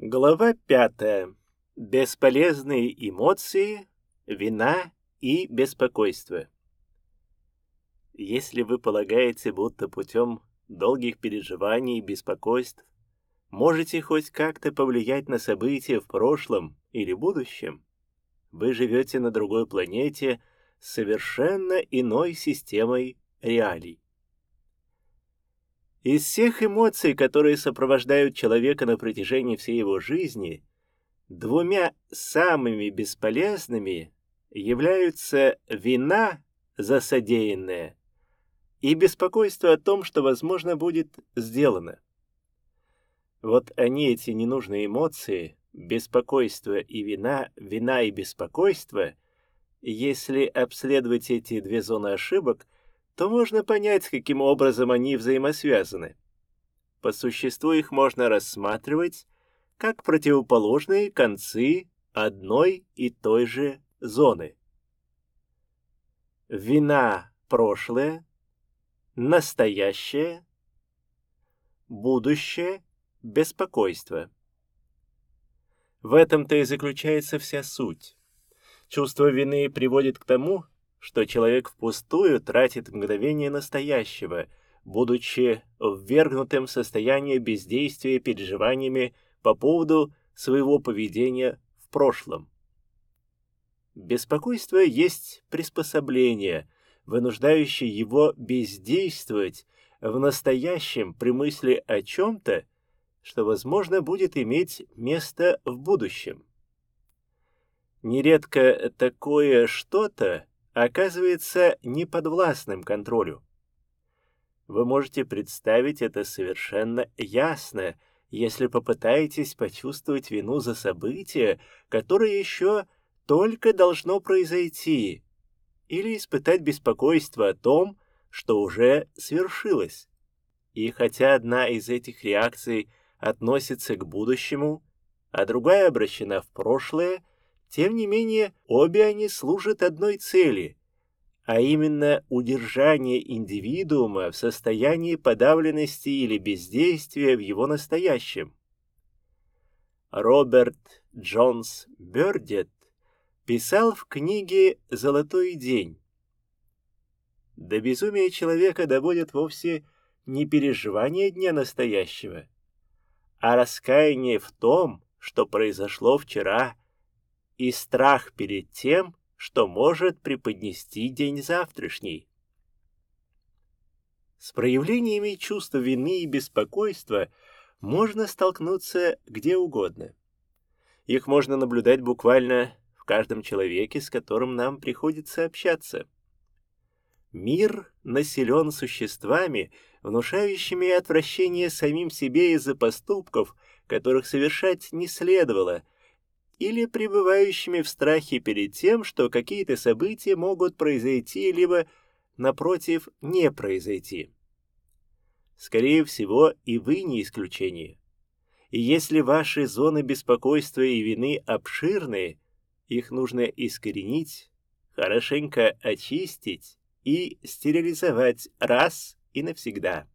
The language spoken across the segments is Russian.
Глава пятая. Бесполезные эмоции, вина и беспокойство. Если вы полагаете, будто путем долгих переживаний и беспокойств можете хоть как-то повлиять на события в прошлом или будущем, вы живете на другой планете с совершенно иной системой реалий. Из всех эмоций, которые сопровождают человека на протяжении всей его жизни, двумя самыми бесполезными являются вина за содеянное и беспокойство о том, что, возможно, будет сделано. Вот они, эти ненужные эмоции, беспокойство и вина, вина и беспокойство, если обследовать эти две зоны ошибок, то можно понять, каким образом они взаимосвязаны. По существу их можно рассматривать как противоположные концы одной и той же зоны. Вина – прошлое, настоящее, будущее, беспокойство. В этом-то и заключается вся суть. Чувство вины приводит к тому, что человек впустую тратит мгновение настоящего, будучи ввергнутым в состояние бездействия переживаниями по поводу своего поведения в прошлом. Беспокойство есть приспособление, вынуждающее его бездействовать в настоящем при мысли о чем-то, что, возможно, будет иметь место в будущем. Нередко такое что-то оказывается неподвластным контролю. Вы можете представить это совершенно ясно, если попытаетесь почувствовать вину за событие, которое еще только должно произойти, или испытать беспокойство о том, что уже свершилось. И хотя одна из этих реакций относится к будущему, а другая обращена в прошлое, тем не менее, обе они служат одной цели, а именно удержание индивидуума в состоянии подавленности или бездействия в его настоящем. Роберт Джонс Бёрдет писал в книге «Золотой день». До безумия человека доводят вовсе не переживание дня настоящего, а раскаяние в том, что произошло вчера – и страх перед тем, что может преподнести день завтрашний. С проявлениями чувства вины и беспокойства можно столкнуться где угодно. Их можно наблюдать буквально в каждом человеке, с которым нам приходится общаться. Мир населен существами, внушающими отвращение самим себе из-за поступков, которых совершать не следовало – или пребывающими в страхе перед тем, что какие-то события могут произойти, либо, напротив, не произойти. Скорее всего, и вы не исключение. И если ваши зоны беспокойства и вины обширные, их нужно искоренить, хорошенько очистить и стерилизовать раз и навсегда.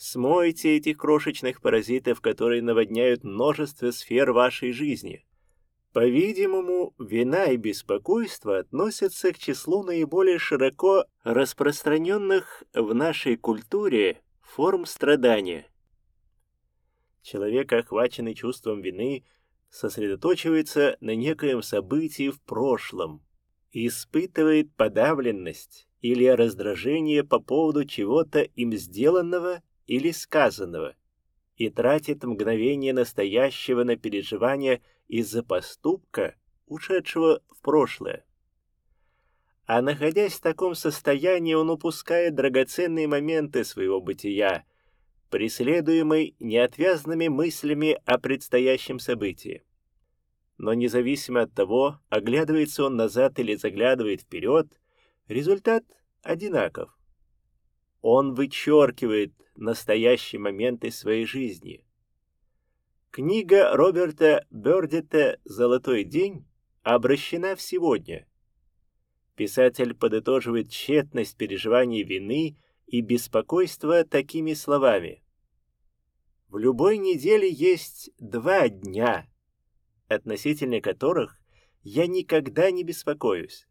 Смойте этих крошечных паразитов, которые наводняют множество сфер вашей жизни. По-видимому, вина и беспокойство относятся к числу наиболее широко распространенных в нашей культуре форм страдания. Человек, охваченный чувством вины, сосредоточивается на некоем событии в прошлом, испытывает подавленность или раздражение по поводу чего-то им сделанного или сказанного и тратит мгновение настоящего на переживание из-за поступка, ушедшего в прошлое. А находясь в таком состоянии, он упускает драгоценные моменты своего бытия, преследуемый неотвязными мыслями о предстоящем событии. Но независимо от того, оглядывается он назад или заглядывает вперед, результат одинаков. Он вычеркивает настоящие моменты своей жизни. Книга Роберта Бёрдета «Золотой день» обращена в сегодня. Писатель подытоживает тщетность переживаний вины и беспокойства такими словами. В любой неделе есть два дня, относительно которых я никогда не беспокоюсь.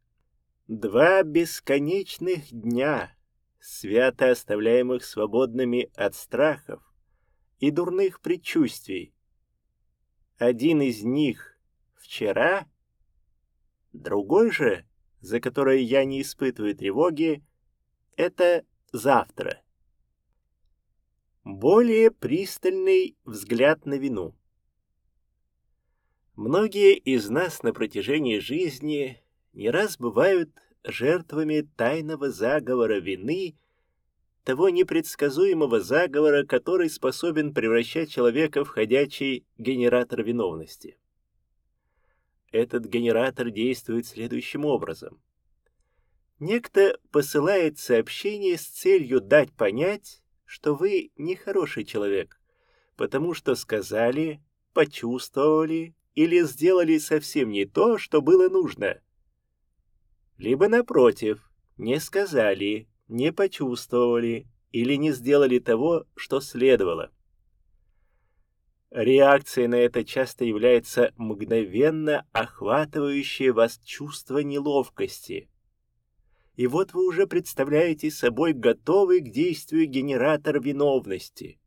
Два бесконечных дня, свято оставляемых свободными от страхов и дурных предчувствий. Один из них вчера, другой же, за который я не испытываю тревоги, это завтра. Более пристальный взгляд на вину. Многие из нас на протяжении жизни не раз бывают жертвами тайного заговора вины, того непредсказуемого заговора, который способен превращать человека в ходячий генератор виновности. Этот генератор действует следующим образом. Некто посылает сообщение с целью дать понять, что вы нехороший человек, потому что сказали, почувствовали или сделали совсем не то, что было нужно. Либо напротив, не сказали, не почувствовали или не сделали того, что следовало. Реакцией на это часто является мгновенно охватывающее вас чувство неловкости. И вот вы уже представляете собой готовый к действию генератор виновности.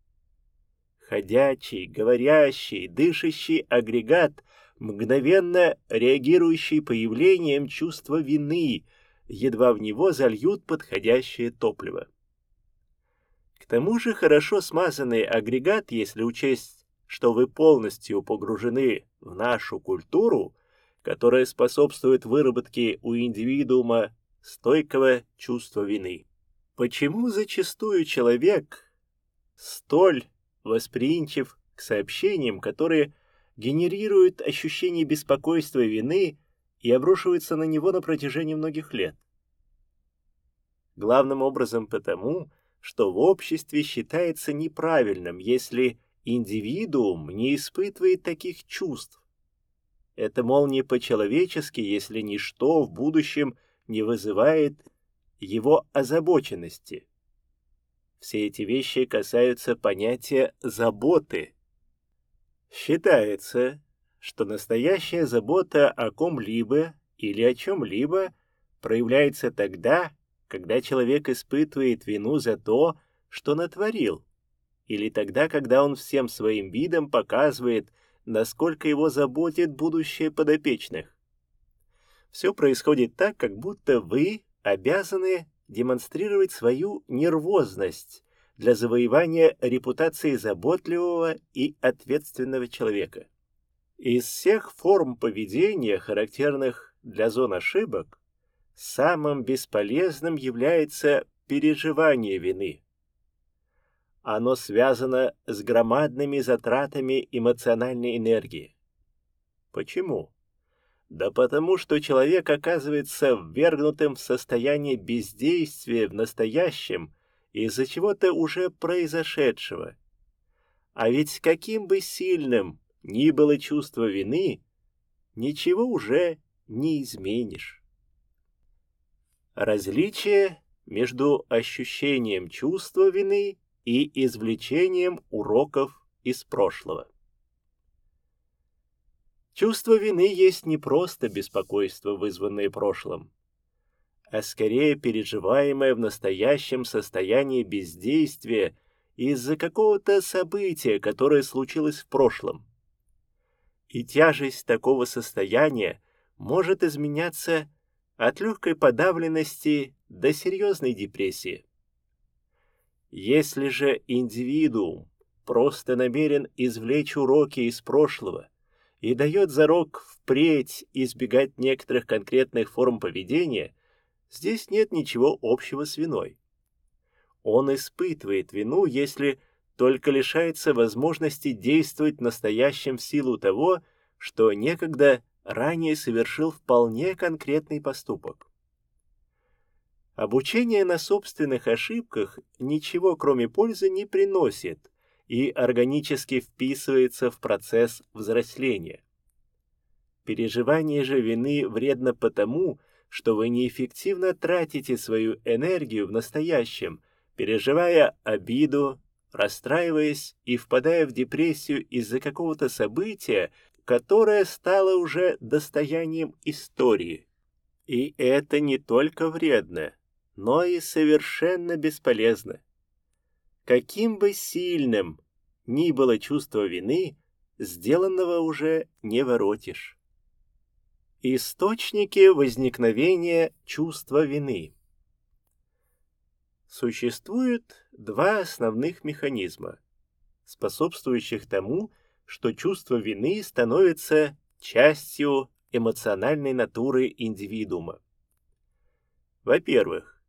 Ходячий, говорящий, дышащий агрегат, мгновенно реагирующий появлением чувства вины, едва в него зальют подходящее топливо. К тому же хорошо смазанный агрегат, если учесть что вы полностью погружены в нашу культуру, которая способствует выработке у индивидуума стойкого чувства вины. Почему зачастую человек столь восприимчив к сообщениям, которые генерируют ощущение беспокойства и вины и обрушиваются на него на протяжении многих лет? Главным образом потому, что в обществе считается неправильным, если индивидуум не испытывает таких чувств. Это, мол, не по-человечески, если ничто в будущем не вызывает его озабоченности. Все эти вещи касаются понятия «заботы». Считается, что настоящая забота о ком-либо или о чем-либо проявляется тогда, когда человек испытывает вину за то, что натворил, или тогда, когда он всем своим видом показывает, насколько его заботит будущее подопечных. Все происходит так, как будто вы обязаны демонстрировать свою нервозность для завоевания репутации заботливого и ответственного человека. Из всех форм поведения, характерных для зон ошибок, самым бесполезным является переживание вины. Оно связано с громадными затратами эмоциональной энергии. Почему? Да потому что человек оказывается ввергнутым в состояние бездействия в настоящем из-за чего-то уже произошедшего. А ведь каким бы сильным ни было чувство вины, ничего уже не изменишь. Различие между ощущением чувства вины и извлечением уроков из прошлого. Чувство вины есть не просто беспокойство, вызванное прошлым, а скорее переживаемое в настоящем состоянии бездействия из-за какого-то события, которое случилось в прошлом. И тяжесть такого состояния может изменяться от легкой подавленности до серьезной депрессии. Если же индивидуум просто намерен извлечь уроки из прошлого и дает зарок впредь избегать некоторых конкретных форм поведения, здесь нет ничего общего с виной. Он испытывает вину, если только лишается возможности действовать в настоящем в силу того, что некогда ранее совершил вполне конкретный поступок. Обучение на собственных ошибках ничего кроме пользы не приносит и органически вписывается в процесс взросления. Переживание же вины вредно потому, что вы неэффективно тратите свою энергию в настоящем, переживая обиду, расстраиваясь и впадая в депрессию из-за какого-то события, которое стало уже достоянием истории. И это не только вредно, но и совершенно бесполезно. Каким бы сильным ни было чувство вины, сделанного уже не воротишь. Источники возникновения чувства вины. Существует два основных механизма, способствующих тому, что чувство вины становится частью эмоциональной натуры индивидуума. Во-первых,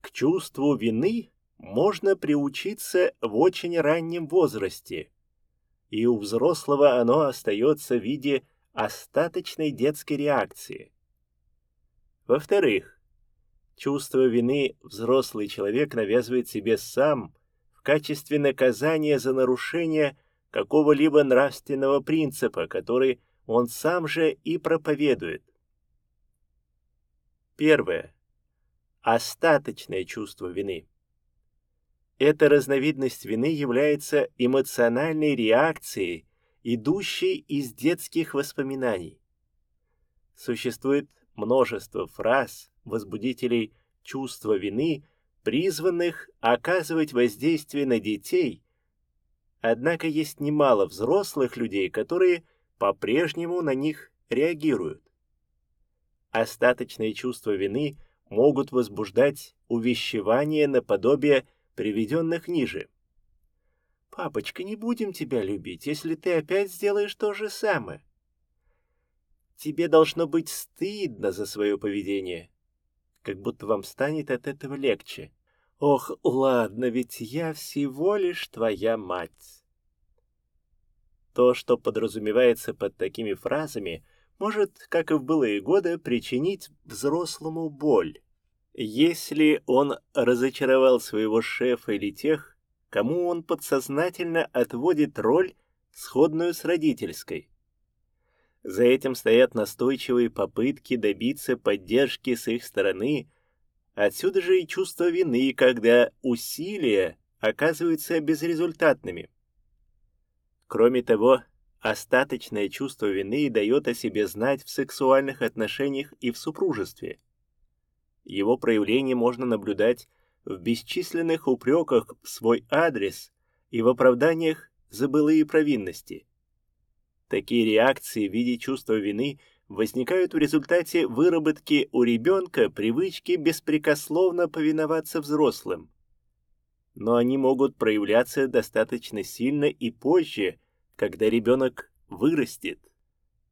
к чувству вины можно приучиться в очень раннем возрасте, и у взрослого оно остается в виде остаточной детской реакции. Во-вторых, чувство вины взрослый человек навязывает себе сам в качестве наказания за нарушение какого-либо нравственного принципа, который он сам же и проповедует. Первое. Остаточное чувство вины. Эта разновидность вины является эмоциональной реакцией, идущей из детских воспоминаний. Существует множество фраз, возбудителей чувства вины, призванных оказывать воздействие на детей, однако есть немало взрослых людей, которые по-прежнему на них реагируют. Остаточные чувства вины могут возбуждать увещевание наподобие приведенных ниже. «Папочка, не будем тебя любить, если ты опять сделаешь то же самое. Тебе должно быть стыдно за свое поведение, как будто вам станет от этого легче. Ох, ладно, ведь я всего лишь твоя мать». То, что подразумевается под такими фразами, может, как и в былые годы, причинить взрослому боль. Если он разочаровал своего шефа или тех, кому он подсознательно отводит роль, сходную с родительской. За этим стоят настойчивые попытки добиться поддержки с их стороны, отсюда же и чувство вины, когда усилия оказываются безрезультатными. Кроме того, остаточное чувство вины дает о себе знать в сексуальных отношениях и в супружестве – его проявление можно наблюдать в бесчисленных упреках в свой адрес и в оправданиях за былые провинности. Такие реакции в виде чувства вины возникают в результате выработки у ребенка привычки беспрекословно повиноваться взрослым. Но они могут проявляться достаточно сильно и позже, когда ребенок вырастет.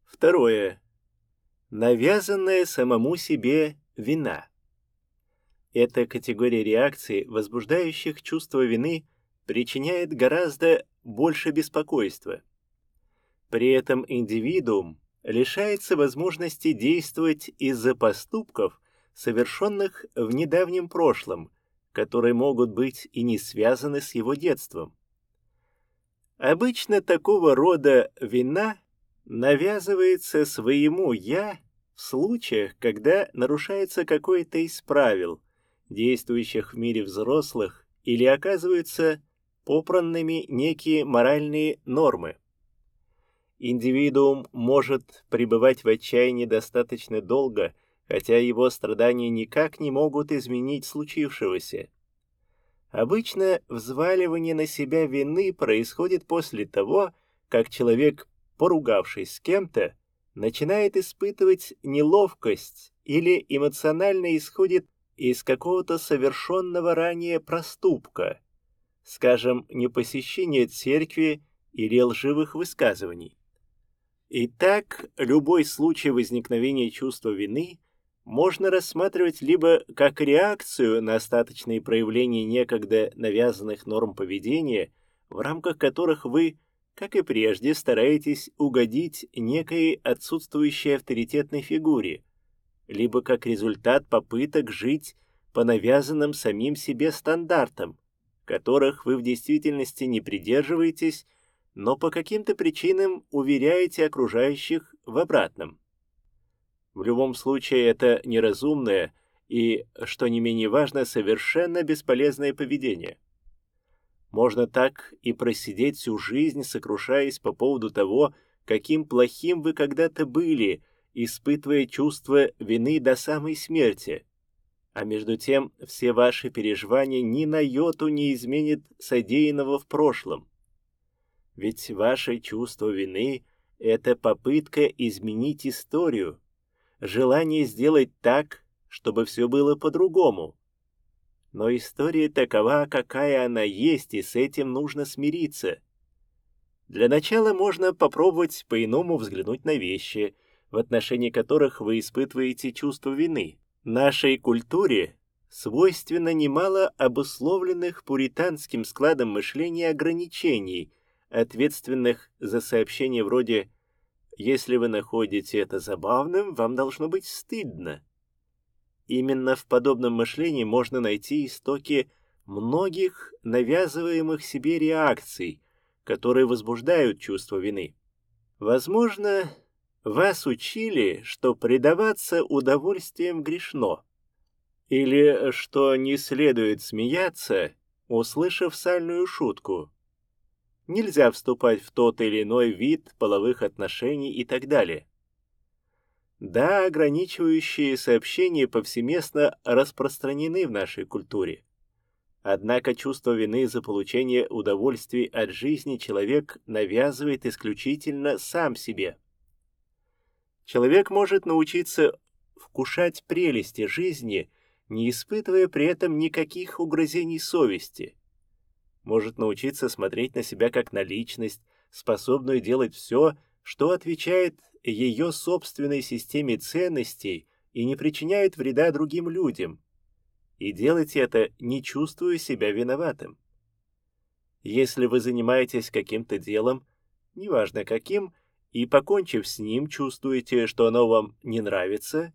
Второе. Навязанная самому себе вина. Эта категория реакций, возбуждающих чувство вины, причиняет гораздо больше беспокойства. При этом индивидуум лишается возможности действовать из-за поступков, совершенных в недавнем прошлом, которые могут быть и не связаны с его детством. Обычно такого рода вина навязывается своему «я» в случаях, когда нарушается какое-то из правил – действующих в мире взрослых, или оказываются попранными некие моральные нормы. Индивидуум может пребывать в отчаянии достаточно долго, хотя его страдания никак не могут изменить случившегося. Обычно взваливание на себя вины происходит после того, как человек, поругавшись с кем-то, начинает испытывать неловкость или эмоционально исходит из какого-то совершенного ранее проступка, скажем, непосещения церкви или лживых высказываний. Итак, любой случай возникновения чувства вины можно рассматривать либо как реакцию на остаточные проявления некогда навязанных норм поведения, в рамках которых вы, как и прежде, стараетесь угодить некой отсутствующей авторитетной фигуре – либо как результат попыток жить по навязанным самим себе стандартам, которых вы в действительности не придерживаетесь, но по каким-то причинам уверяете окружающих в обратном. В любом случае это неразумное и, что не менее важно, совершенно бесполезное поведение. Можно так и просидеть всю жизнь, сокрушаясь по поводу того, каким плохим вы когда-то были, испытывая чувство вины до самой смерти. А между тем все ваши переживания ни на йоту не изменят содеянного в прошлом. Ведь ваше чувство вины — это попытка изменить историю, желание сделать так, чтобы все было по-другому. Но история такова, какая она есть, и с этим нужно смириться. Для начала можно попробовать по-иному взглянуть на вещи, в отношении которых вы испытываете чувство вины. Нашей культуре свойственно немало обусловленных пуританским складом мышления ограничений, ответственных за сообщения вроде «Если вы находите это забавным, вам должно быть стыдно». Именно в подобном мышлении можно найти истоки многих навязываемых себе реакций, которые возбуждают чувство вины. Возможно, вас учили, что предаваться удовольствиям грешно, или что не следует смеяться, услышав сальную шутку. Нельзя вступать в тот или иной вид половых отношений и так далее. Да, ограничивающие сообщения повсеместно распространены в нашей культуре. Однако чувство вины за получение удовольствий от жизни человек навязывает исключительно сам себе. Человек может научиться вкушать прелести жизни, не испытывая при этом никаких угрызений совести. Может научиться смотреть на себя как на личность, способную делать все, что отвечает ее собственной системе ценностей и не причиняет вреда другим людям, и делать это, не чувствуя себя виноватым. Если вы занимаетесь каким-то делом, неважно каким, и, покончив с ним, чувствуете, что оно вам не нравится,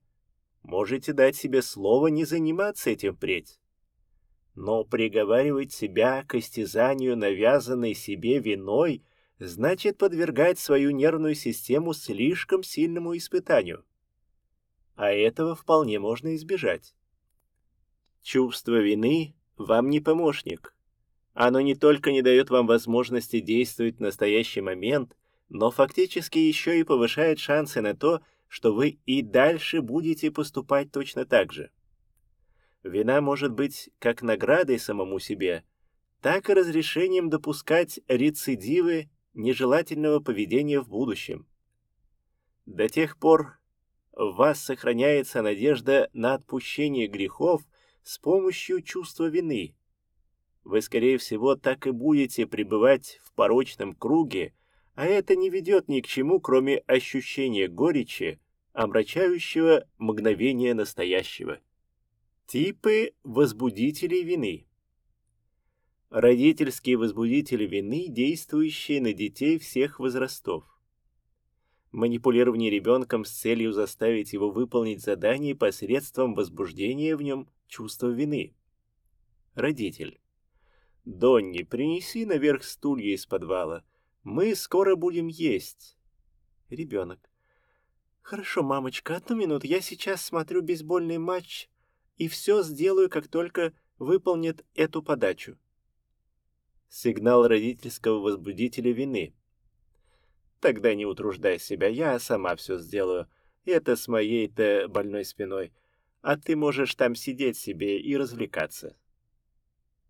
можете дать себе слово не заниматься этим впредь. Но приговаривать себя к истязанию, навязанной себе виной – значит подвергать свою нервную систему слишком сильному испытанию. А этого вполне можно избежать. Чувство вины вам не помощник. Оно не только не дает вам возможности действовать в настоящий момент, но фактически еще и повышает шансы на то, что вы и дальше будете поступать точно так же. Вина может быть как наградой самому себе, так и разрешением допускать рецидивы нежелательного поведения в будущем. До тех пор в вас сохраняется надежда на отпущение грехов с помощью чувства вины. Вы, скорее всего, так и будете пребывать в порочном круге, а это не ведет ни к чему, кроме ощущения горечи, омрачающего мгновение настоящего. Типы возбудителей вины. Родительские возбудители вины, действующие на детей всех возрастов. Манипулирование ребенком с целью заставить его выполнить задание посредством возбуждения в нем чувства вины. Родитель. «Донни, принеси наверх стулья из подвала. Мы скоро будем есть». Ребенок. «Хорошо, мамочка, одну минуту. Я сейчас смотрю бейсбольный матч и все сделаю, как только выполнит эту подачу» сигнал родительского возбудителя вины. Тогда не утруждай себя, я сама все сделаю. Это с моей-то больной спиной. А ты можешь там сидеть себе и развлекаться.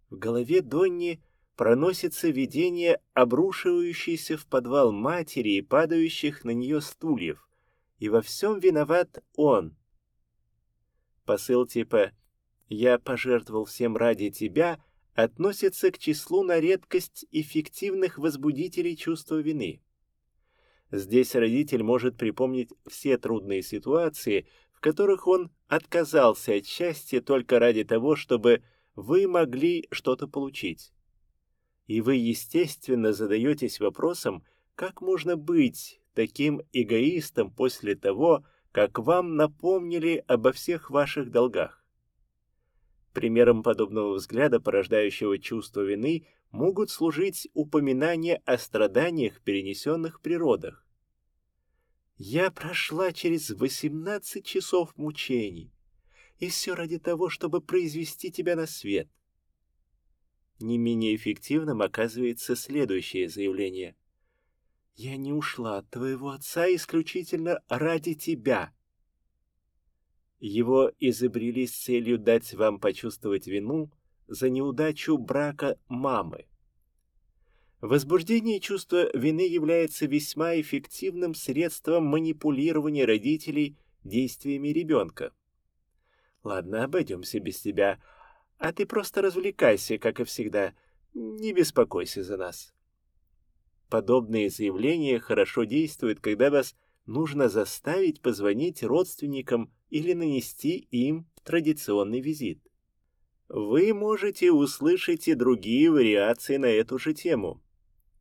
В голове Донни проносится видение обрушивающейся в подвал матери и падающих на нее стульев. И во всем виноват он. Посыл типа «Я пожертвовал всем ради тебя», относится к числу на редкость эффективных возбудителей чувства вины. Здесь родитель может припомнить все трудные ситуации, в которых он отказался от счастья только ради того, чтобы вы могли что-то получить. И вы, естественно, задаетесь вопросом, как можно быть таким эгоистом после того, как вам напомнили обо всех ваших долгах. Примером подобного взгляда, порождающего чувство вины, могут служить упоминания о страданиях, перенесенных природах. «Я прошла через 18 часов мучений, и все ради того, чтобы произвести тебя на свет». Не менее эффективным оказывается следующее заявление. «Я не ушла от твоего отца исключительно ради тебя». Его изобрели с целью дать вам почувствовать вину за неудачу брака мамы. Возбуждение чувства вины является весьма эффективным средством манипулирования родителей действиями ребенка. Ладно, обойдемся без тебя, а ты просто развлекайся, как и всегда. Не беспокойся за нас. Подобные заявления хорошо действуют, когда вас нужно заставить позвонить родственникам или нанести им традиционный визит. Вы можете услышать и другие вариации на эту же тему.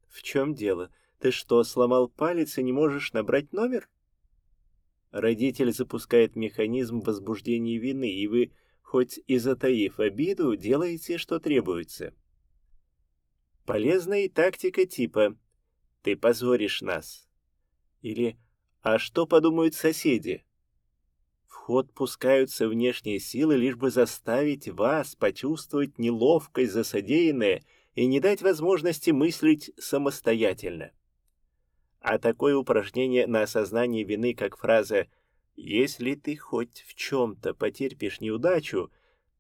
В чем дело? Ты что, сломал палец и не можешь набрать номер? Родитель запускает механизм возбуждения вины, и вы, хоть и затаив обиду, делаете, что требуется. Полезная тактика типа «ты позоришь нас» или «а что подумают соседи?» В ход пускаются внешние силы, лишь бы заставить вас почувствовать неловкость за содеянное и не дать возможности мыслить самостоятельно. А такое упражнение на осознание вины, как фраза «Если ты хоть в чем-то потерпишь неудачу,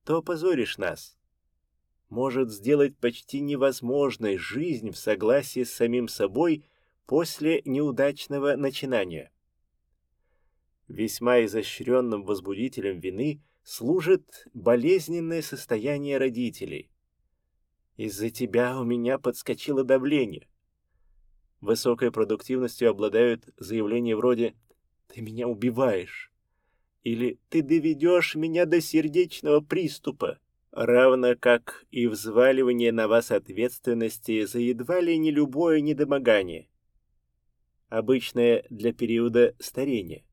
то позоришь нас», может сделать почти невозможной жизнь в согласии с самим собой после неудачного начинания. Весьма изощренным возбудителем вины служит болезненное состояние родителей. «Из-за тебя у меня подскочило давление», Высокой продуктивностью обладают заявления вроде «ты меня убиваешь» или «ты доведешь меня до сердечного приступа», равно как и взваливание на вас ответственности за едва ли не любое недомогание, обычное для периода старения.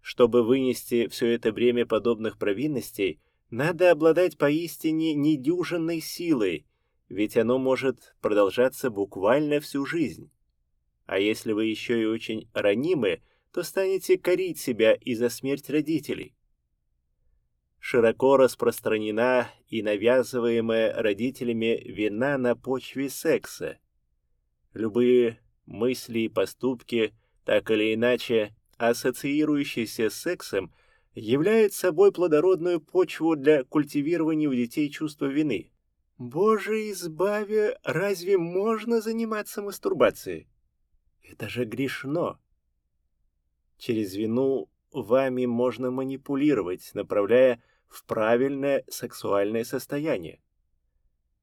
Чтобы вынести все это бремя подобных провинностей, надо обладать поистине недюжинной силой, ведь оно может продолжаться буквально всю жизнь. А если вы еще и очень ранимы, то станете корить себя из-за смерть родителей. Широко распространена и навязываемая родителями вина на почве секса. Любые мысли и поступки, так или иначе ассоциирующиеся с сексом, являются собой плодородную почву для культивирования у детей чувства вины. Боже избави, разве можно заниматься мастурбацией? Это же грешно. Через вину вами можно манипулировать, направляя в правильное сексуальное состояние.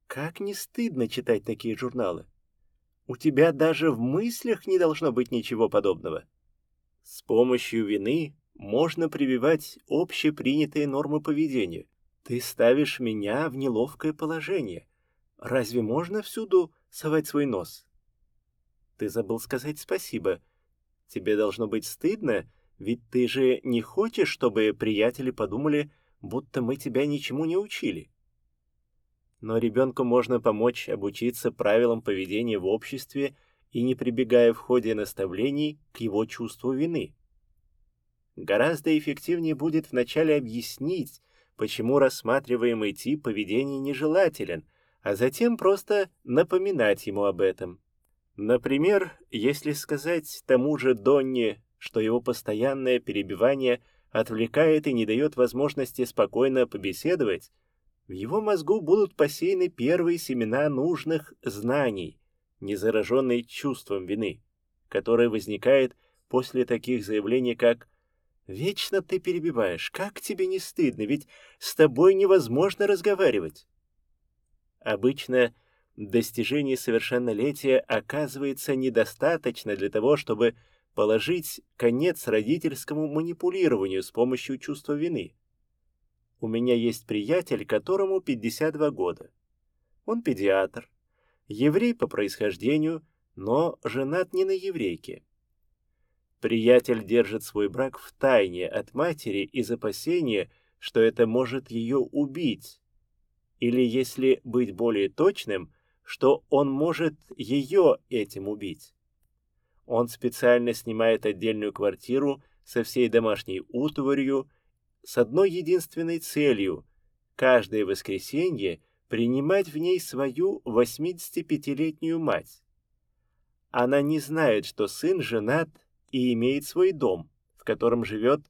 Как не стыдно читать такие журналы? У тебя даже в мыслях не должно быть ничего подобного. С помощью вины можно прививать общепринятые нормы поведения, ты ставишь меня в неловкое положение. Разве можно всюду совать свой нос? Ты забыл сказать спасибо. Тебе должно быть стыдно, ведь ты же не хочешь, чтобы приятели подумали, будто мы тебя ничему не учили. Но ребенку можно помочь обучиться правилам поведения в обществе и не прибегая в ходе наставлений к его чувству вины. Гораздо эффективнее будет вначале объяснить, почему рассматриваемый тип поведения нежелателен, а затем просто напоминать ему об этом. Например, если сказать тому же Донни, что его постоянное перебивание отвлекает и не дает возможности спокойно побеседовать, в его мозгу будут посеяны первые семена нужных знаний, не зараженные чувством вины, которое возникает после таких заявлений, как Вечно ты перебиваешь. Как тебе не стыдно? Ведь с тобой невозможно разговаривать. Обычно достижение совершеннолетия оказывается недостаточно для того, чтобы положить конец родительскому манипулированию с помощью чувства вины. У меня есть приятель, которому 52 года. Он педиатр, еврей по происхождению, но женат не на еврейке. Приятель держит свой брак в тайне от матери из опасения, что это может ее убить. Или, если быть более точным, что он может ее этим убить. Он специально снимает отдельную квартиру со всей домашней утварью с одной единственной целью – каждое воскресенье принимать в ней свою 85-летнюю мать. Она не знает, что сын женат и имеет свой дом, в котором живет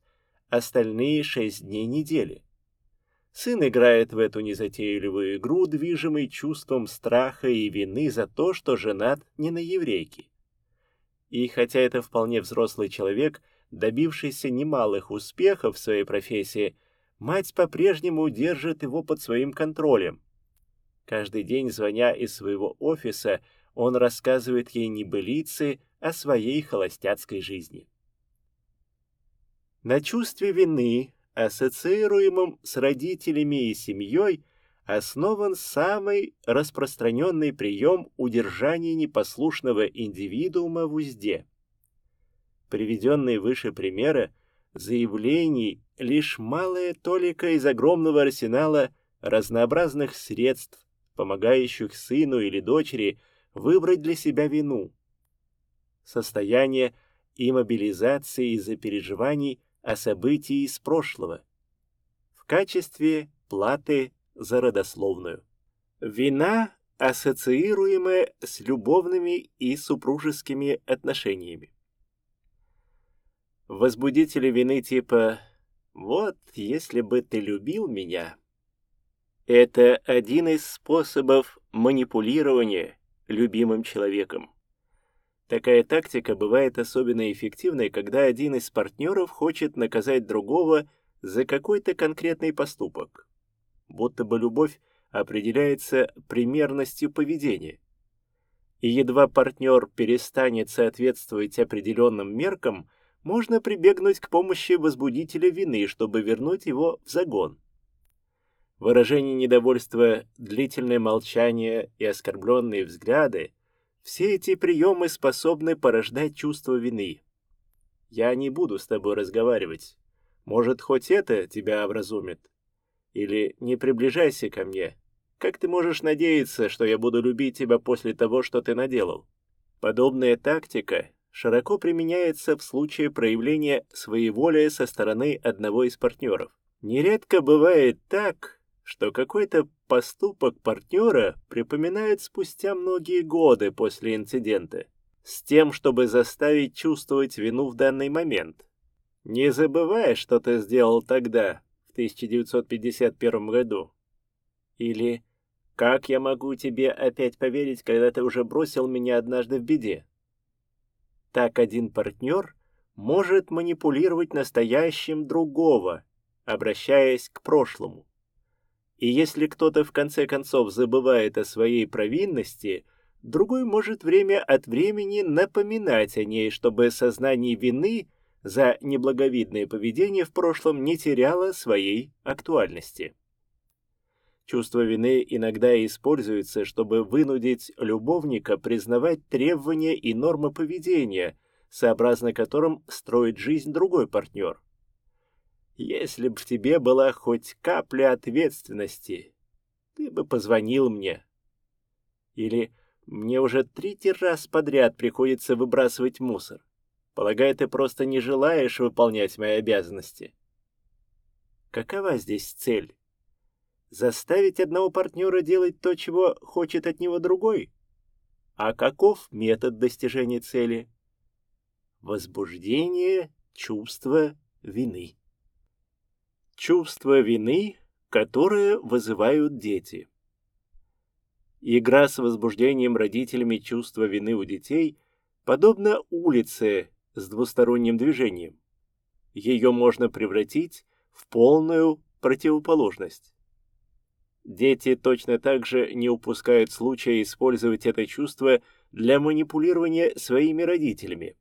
остальные шесть дней недели. Сын играет в эту незатейливую игру, движимый чувством страха и вины за то, что женат не на еврейке. И хотя это вполне взрослый человек, добившийся немалых успехов в своей профессии, мать по-прежнему держит его под своим контролем. Каждый день, звоня из своего офиса, он рассказывает ей небылицы о своей холостяцкой жизни. На чувстве вины, ассоциируемом с родителями и семьей, основан самый распространенный прием удержания непослушного индивидуума в узде. Приведенные выше примеры заявлений лишь малая толика из огромного арсенала разнообразных средств, помогающих сыну или дочери выбрать для себя вину. Состояние иммобилизации из-за переживаний о событии из прошлого. В качестве платы за родословную. Вина, ассоциируемая с любовными и супружескими отношениями. Возбудители вины типа «Вот, если бы ты любил меня», это один из способов манипулирования любимым человеком. Такая тактика бывает особенно эффективной, когда один из партнеров хочет наказать другого за какой-то конкретный поступок. Будто бы любовь определяется примерностью поведения. И едва партнер перестанет соответствовать определенным меркам, можно прибегнуть к помощи возбудителя вины, чтобы вернуть его в загон выражение недовольства, длительное молчание и оскорбленные взгляды — все эти приемы способны порождать чувство вины. Я не буду с тобой разговаривать. Может, хоть это тебя образумит? Или не приближайся ко мне. Как ты можешь надеяться, что я буду любить тебя после того, что ты наделал? Подобная тактика широко применяется в случае проявления своеволия со стороны одного из партнеров. Нередко бывает так, что какой-то поступок партнера припоминает спустя многие годы после инцидента, с тем, чтобы заставить чувствовать вину в данный момент. Не забывай, что ты сделал тогда, в 1951 году. Или «Как я могу тебе опять поверить, когда ты уже бросил меня однажды в беде?» Так один партнер может манипулировать настоящим другого, обращаясь к прошлому. И если кто-то в конце концов забывает о своей провинности, другой может время от времени напоминать о ней, чтобы сознание вины за неблаговидное поведение в прошлом не теряло своей актуальности. Чувство вины иногда используется, чтобы вынудить любовника признавать требования и нормы поведения, сообразно которым строит жизнь другой партнер. Если б в тебе была хоть капля ответственности, ты бы позвонил мне. Или мне уже третий раз подряд приходится выбрасывать мусор. Полагаю, ты просто не желаешь выполнять мои обязанности. Какова здесь цель? Заставить одного партнера делать то, чего хочет от него другой? А каков метод достижения цели? Возбуждение чувства вины. Чувство вины, которое вызывают дети. Игра с возбуждением родителями чувства вины у детей подобна улице с двусторонним движением. Ее можно превратить в полную противоположность. Дети точно так же не упускают случая использовать это чувство для манипулирования своими родителями.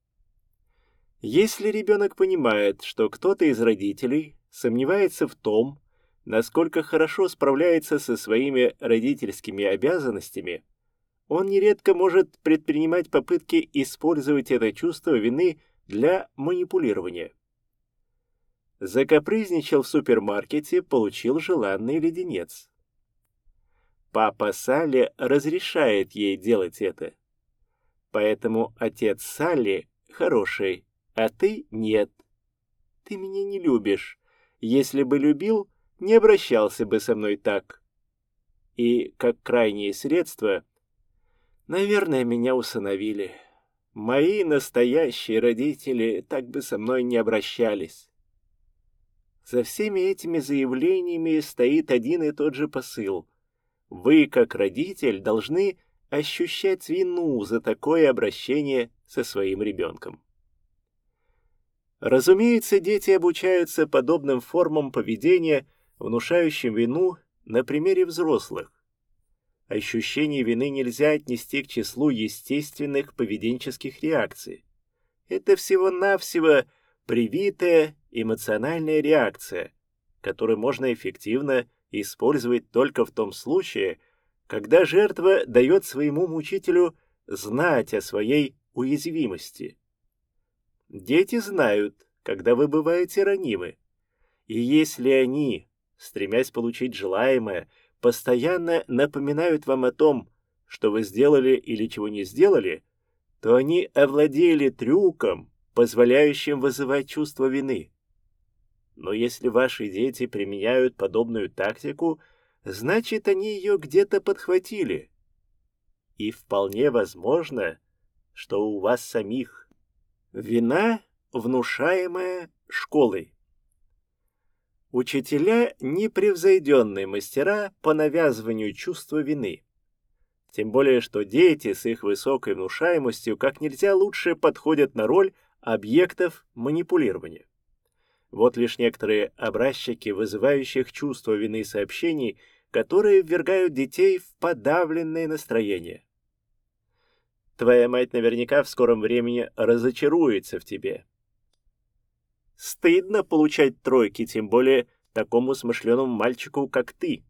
Если ребенок понимает, что кто-то из родителей сомневается в том, насколько хорошо справляется со своими родительскими обязанностями, он нередко может предпринимать попытки использовать это чувство вины для манипулирования. Закапризничал в супермаркете, получил желанный леденец. Папа Салли разрешает ей делать это. Поэтому отец Салли хороший, а ты нет. Ты меня не любишь, если бы любил, не обращался бы со мной так. И, как крайнее средство, наверное, меня усыновили. Мои настоящие родители так бы со мной не обращались. За всеми этими заявлениями стоит один и тот же посыл. Вы, как родитель, должны ощущать вину за такое обращение со своим ребенком. Разумеется, дети обучаются подобным формам поведения, внушающим вину на примере взрослых. Ощущение вины нельзя отнести к числу естественных поведенческих реакций. Это всего-навсего привитая эмоциональная реакция, которую можно эффективно использовать только в том случае, когда жертва дает своему мучителю знать о своей уязвимости. Дети знают, когда вы бываете ранимы, и если они, стремясь получить желаемое, постоянно напоминают вам о том, что вы сделали или чего не сделали, то они овладели трюком, позволяющим вызывать чувство вины. Но если ваши дети применяют подобную тактику, значит, они ее где-то подхватили. И вполне возможно, что у вас самих. Вина, внушаемая школой. Учителя — непревзойденные мастера по навязыванию чувства вины. Тем более, что дети с их высокой внушаемостью как нельзя лучше подходят на роль объектов манипулирования. Вот лишь некоторые образчики вызывающих чувство вины сообщений, которые ввергают детей в подавленное настроение. Твоя мать наверняка в скором времени разочаруется в тебе. Стыдно получать тройки, тем более такому смышленому мальчику, как ты.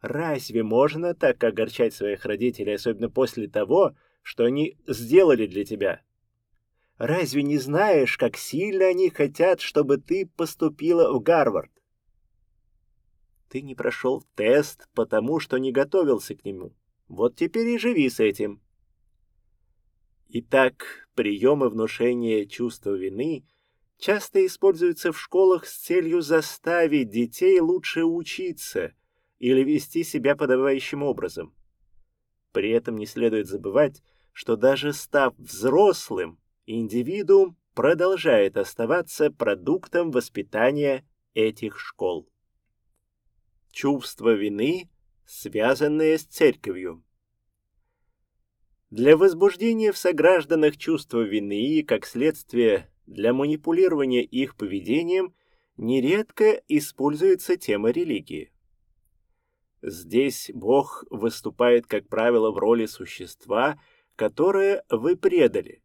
Разве можно так огорчать своих родителей, особенно после того, что они сделали для тебя? Разве не знаешь, как сильно они хотят, чтобы ты поступила в Гарвард? Ты не прошел тест, потому что не готовился к нему. Вот теперь и живи с этим. Итак, приемы внушения чувства вины часто используются в школах с целью заставить детей лучше учиться или вести себя подобающим образом. При этом не следует забывать, что даже став взрослым, индивидуум продолжает оставаться продуктом воспитания этих школ. Чувство вины, связанное с церковью. Для возбуждения в согражданах чувства вины и, как следствие, для манипулирования их поведением нередко используется тема религии. Здесь Бог выступает, как правило, в роли существа, которое вы предали,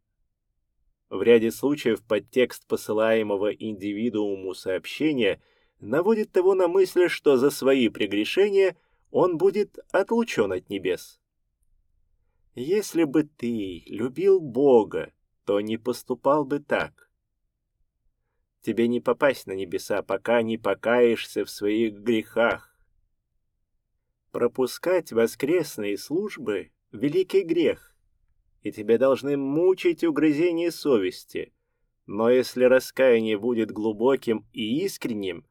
в ряде случаев подтекст посылаемого индивидууму сообщения наводит того на мысль, что за свои прегрешения он будет отлучен от небес. Если бы ты любил Бога, то не поступал бы так. Тебе не попасть на небеса, пока не покаешься в своих грехах. Пропускать воскресные службы — великий грех и тебя должны мучить угрызения совести. Но если раскаяние будет глубоким и искренним,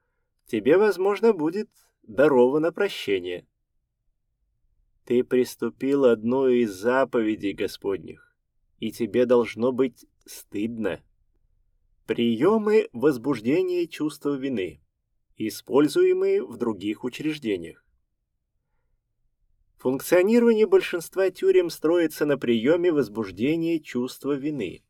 тебе, возможно, будет даровано прощение. Ты приступил одну из заповедей Господних, и тебе должно быть стыдно. Приемы возбуждения чувства вины, используемые в других учреждениях. Функционирование большинства тюрем строится на приеме возбуждения чувства вины.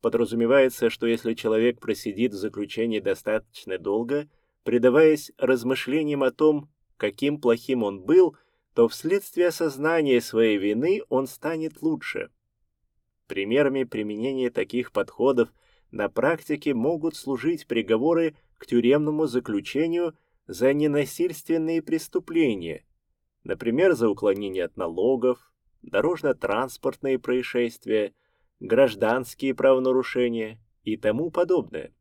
Подразумевается, что если человек просидит в заключении достаточно долго, предаваясь размышлениям о том, каким плохим он был, то вследствие осознания своей вины он станет лучше. Примерами применения таких подходов на практике могут служить приговоры к тюремному заключению за ненасильственные преступления – например, за уклонение от налогов, дорожно-транспортные происшествия, гражданские правонарушения и тому подобное.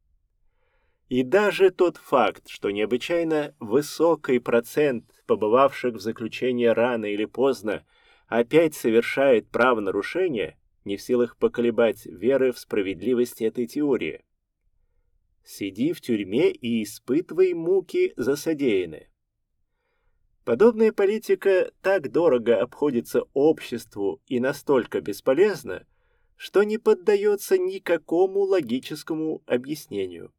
И даже тот факт, что необычайно высокий процент побывавших в заключении рано или поздно опять совершает правонарушение, не в силах поколебать веры в справедливость этой теории. Сиди в тюрьме и испытывай муки за содеянное. Подобная политика так дорого обходится обществу и настолько бесполезна, что не поддается никакому логическому объяснению.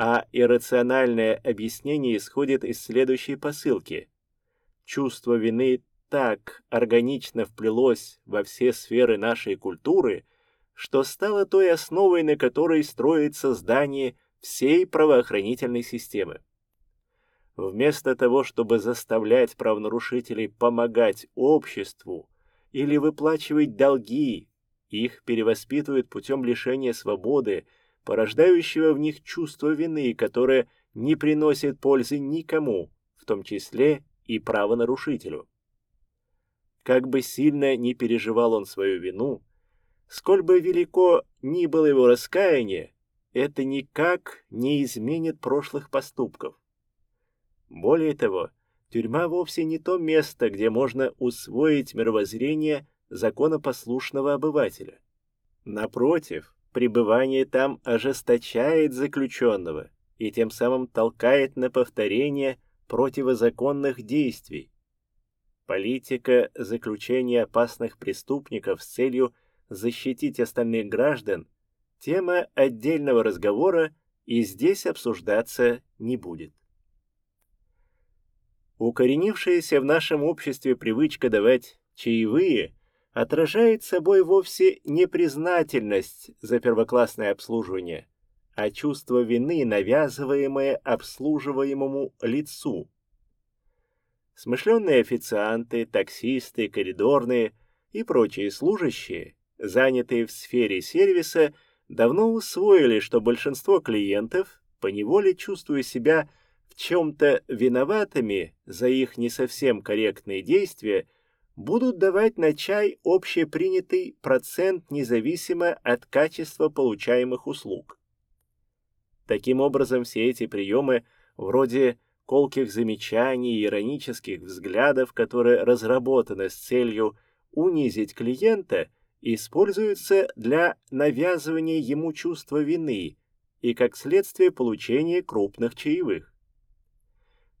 А иррациональное объяснение исходит из следующей посылки. Чувство вины так органично вплелось во все сферы нашей культуры, что стало той основой, на которой строится здание всей правоохранительной системы. Вместо того, чтобы заставлять правонарушителей помогать обществу или выплачивать долги, их перевоспитывают путем лишения свободы, порождающего в них чувство вины, которое не приносит пользы никому, в том числе и правонарушителю. Как бы сильно ни переживал он свою вину, сколь бы велико ни было его раскаяние, это никак не изменит прошлых поступков. Более того, тюрьма вовсе не то место, где можно усвоить мировоззрение законопослушного обывателя. Напротив, пребывание там ожесточает заключенного и тем самым толкает на повторение противозаконных действий. Политика заключения опасных преступников с целью защитить остальных граждан – тема отдельного разговора и здесь обсуждаться не будет. Укоренившаяся в нашем обществе привычка давать чаевые отражает собой вовсе не признательность за первоклассное обслуживание, а чувство вины, навязываемое обслуживаемому лицу. Смышленные официанты, таксисты, коридорные и прочие служащие, занятые в сфере сервиса, давно усвоили, что большинство клиентов, поневоле чувствуя себя в чем-то виноватыми за их не совсем корректные действия, будут давать на чай общепринятый процент независимо от качества получаемых услуг. Таким образом, все эти приемы, вроде колких замечаний и иронических взглядов, которые разработаны с целью унизить клиента, используются для навязывания ему чувства вины и, как следствие, получения крупных чаевых.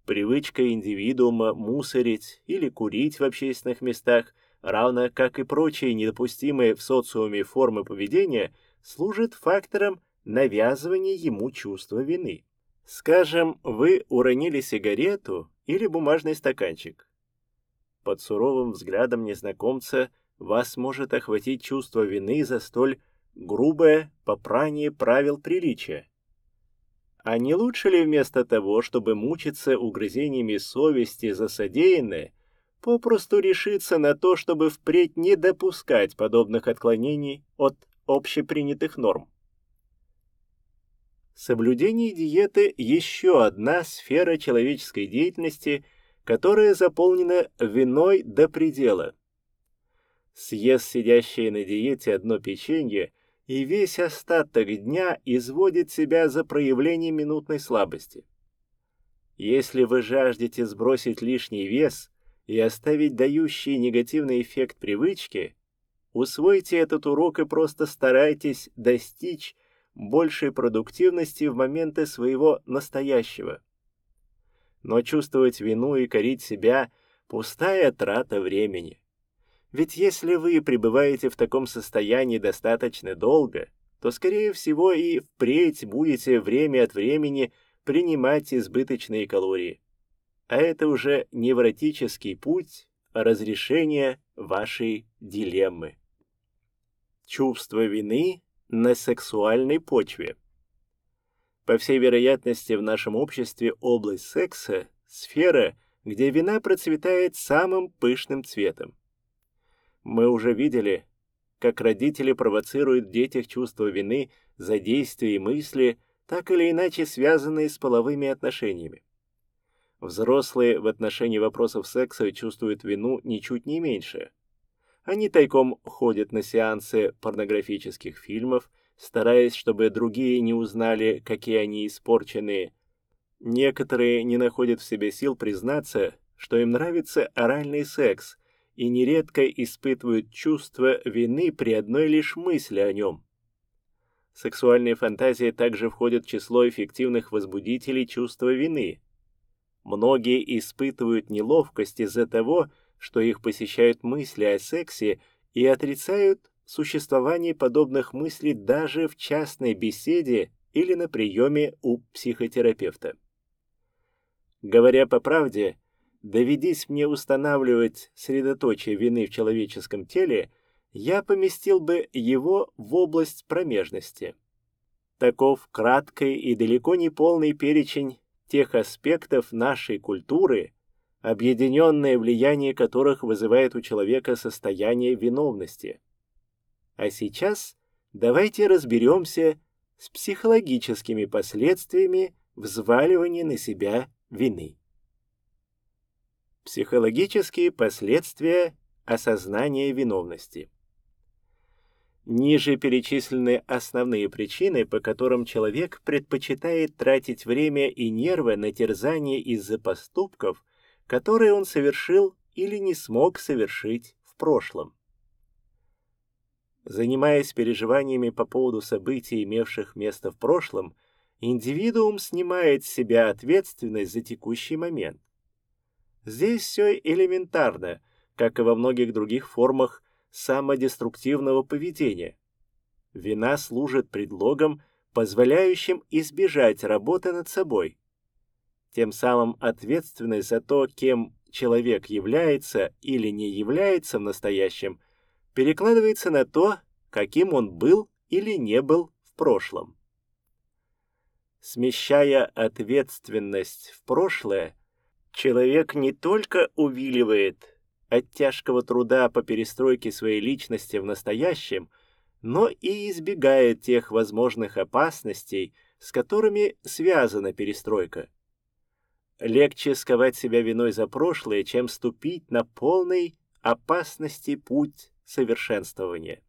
Привычка индивидуума мусорить или курить в общественных местах, равно как и прочие недопустимые в социуме формы поведения, служит фактором навязывания ему чувства вины. Скажем, вы уронили сигарету или бумажный стаканчик. Под суровым взглядом незнакомца вас может охватить чувство вины за столь грубое попрание правил приличия. А не лучше ли вместо того, чтобы мучиться угрызениями совести за содеянное, попросту решиться на то, чтобы впредь не допускать подобных отклонений от общепринятых норм? Соблюдение диеты – еще одна сфера человеческой деятельности, которая заполнена виной до предела. Съест сидящее на диете одно печенье – и весь остаток дня изводит себя за проявление минутной слабости. Если вы жаждете сбросить лишний вес и оставить дающий негативный эффект привычки, усвойте этот урок и просто старайтесь достичь большей продуктивности в моменты своего настоящего. Но чувствовать вину и корить себя – пустая трата времени. Ведь если вы пребываете в таком состоянии достаточно долго, то, скорее всего, и впредь будете время от времени принимать избыточные калории. А это уже невротический путь разрешения вашей дилеммы. Чувство вины на сексуальной почве. По всей вероятности, в нашем обществе область секса – сфера, где вина процветает самым пышным цветом. Мы уже видели, как родители провоцируют в детях чувство вины за действия и мысли, так или иначе связанные с половыми отношениями. Взрослые в отношении вопросов секса чувствуют вину ничуть не меньше. Они тайком ходят на сеансы порнографических фильмов, стараясь, чтобы другие не узнали, какие они испорченные. Некоторые не находят в себе сил признаться, что им нравится оральный секс, и нередко испытывают чувство вины при одной лишь мысли о нем. Сексуальные фантазии также входят в число эффективных возбудителей чувства вины. Многие испытывают неловкость из-за того, что их посещают мысли о сексе и отрицают существование подобных мыслей даже в частной беседе или на приеме у психотерапевта. Говоря по правде, доведись мне устанавливать средоточие вины в человеческом теле, я поместил бы его в область промежности. Таков краткий и далеко не полный перечень тех аспектов нашей культуры, объединенное влияние которых вызывает у человека состояние виновности. А сейчас давайте разберемся с психологическими последствиями взваливания на себя вины. Психологические последствия осознания виновности. Ниже перечислены основные причины, по которым человек предпочитает тратить время и нервы на терзание из-за поступков, которые он совершил или не смог совершить в прошлом. Занимаясь переживаниями по поводу событий, имевших место в прошлом, индивидуум снимает с себя ответственность за текущий момент. Здесь все элементарно, как и во многих других формах самодеструктивного поведения. Вина служит предлогом, позволяющим избежать работы над собой. Тем самым ответственность за то, кем человек является или не является в настоящем, перекладывается на то, каким он был или не был в прошлом. Смещая ответственность в прошлое, человек не только увиливает от тяжкого труда по перестройке своей личности в настоящем, но и избегает тех возможных опасностей, с которыми связана перестройка. Легче сковать себя виной за прошлое, чем ступить на полный опасности путь совершенствования.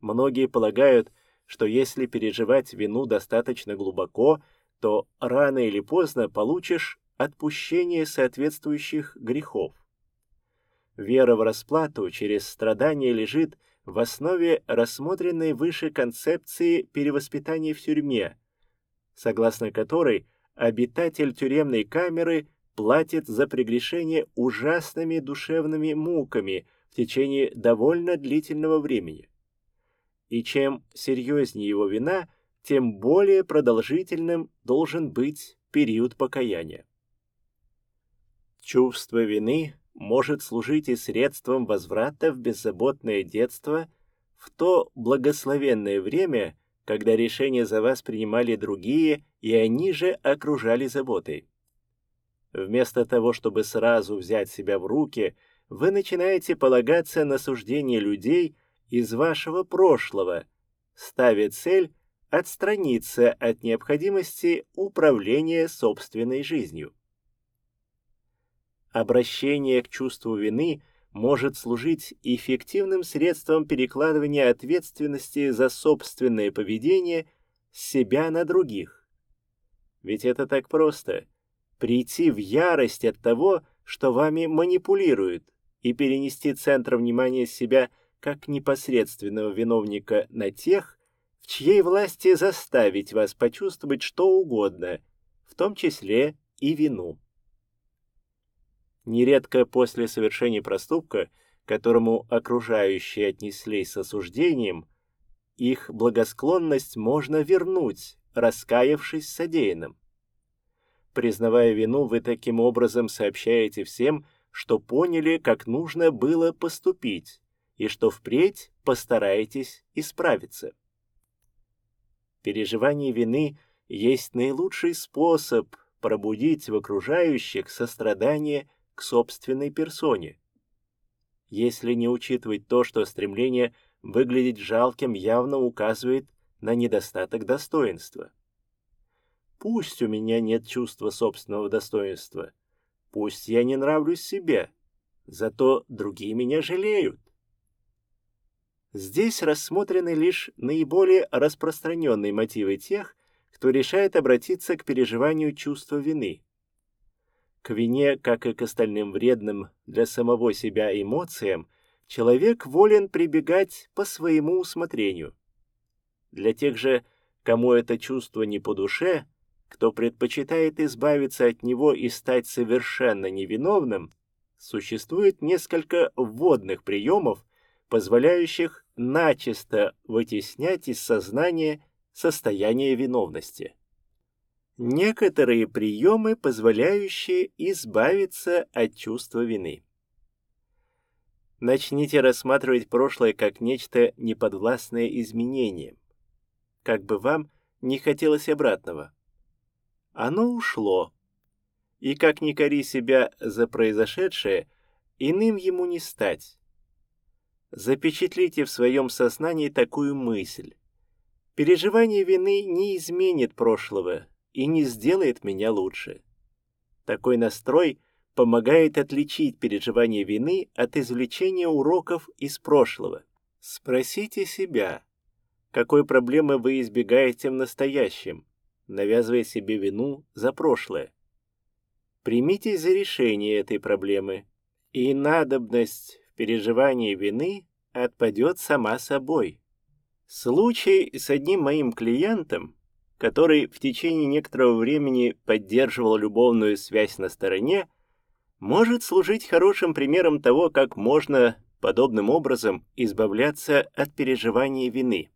Многие полагают, что если переживать вину достаточно глубоко, то рано или поздно получишь отпущение соответствующих грехов. Вера в расплату через страдания лежит в основе рассмотренной выше концепции перевоспитания в тюрьме, согласно которой обитатель тюремной камеры платит за прегрешение ужасными душевными муками в течение довольно длительного времени. И чем серьезнее его вина, тем более продолжительным должен быть период покаяния. Чувство вины может служить и средством возврата в беззаботное детство в то благословенное время, когда решения за вас принимали другие, и они же окружали заботой. Вместо того, чтобы сразу взять себя в руки, вы начинаете полагаться на суждение людей из вашего прошлого, ставя цель отстраниться от необходимости управления собственной жизнью. Обращение к чувству вины может служить эффективным средством перекладывания ответственности за собственное поведение с себя на других. Ведь это так просто — прийти в ярость от того, что вами манипулируют, и перенести центр внимания себя как непосредственного виновника на тех, чьей власти заставить вас почувствовать что угодно, в том числе и вину. Нередко после совершения проступка, которому окружающие отнеслись с осуждением, их благосклонность можно вернуть, раскаявшись содеянным. Признавая вину, вы таким образом сообщаете всем, что поняли, как нужно было поступить, и что впредь постараетесь исправиться. Переживание вины есть наилучший способ пробудить в окружающих сострадание к собственной персоне. Если не учитывать то, что стремление выглядеть жалким явно указывает на недостаток достоинства. Пусть у меня нет чувства собственного достоинства, пусть я не нравлюсь себе, зато другие меня жалеют. Здесь рассмотрены лишь наиболее распространенные мотивы тех, кто решает обратиться к переживанию чувства вины. К вине, как и к остальным вредным для самого себя эмоциям, человек волен прибегать по своему усмотрению. Для тех же, кому это чувство не по душе, кто предпочитает избавиться от него и стать совершенно невиновным, существует несколько вводных приемов, позволяющих начисто вытеснять из сознания состояние виновности. Некоторые приемы, позволяющие избавиться от чувства вины. Начните рассматривать прошлое как нечто неподвластное изменениям. Как бы вам не хотелось обратного. Оно ушло. И как ни кори себя за произошедшее, иным ему не стать. Запечатлите в своем сознании такую мысль. Переживание вины не изменит прошлого и не сделает меня лучше. Такой настрой помогает отличить переживание вины от извлечения уроков из прошлого. Спросите себя, какой проблемы вы избегаете в настоящем, навязывая себе вину за прошлое. Примитесь за решение этой проблемы, и надобность в переживании вины отпадет сама собой. Случай с одним моим клиентом, который в течение некоторого времени поддерживал любовную связь на стороне, может служить хорошим примером того, как можно подобным образом избавляться от переживания вины.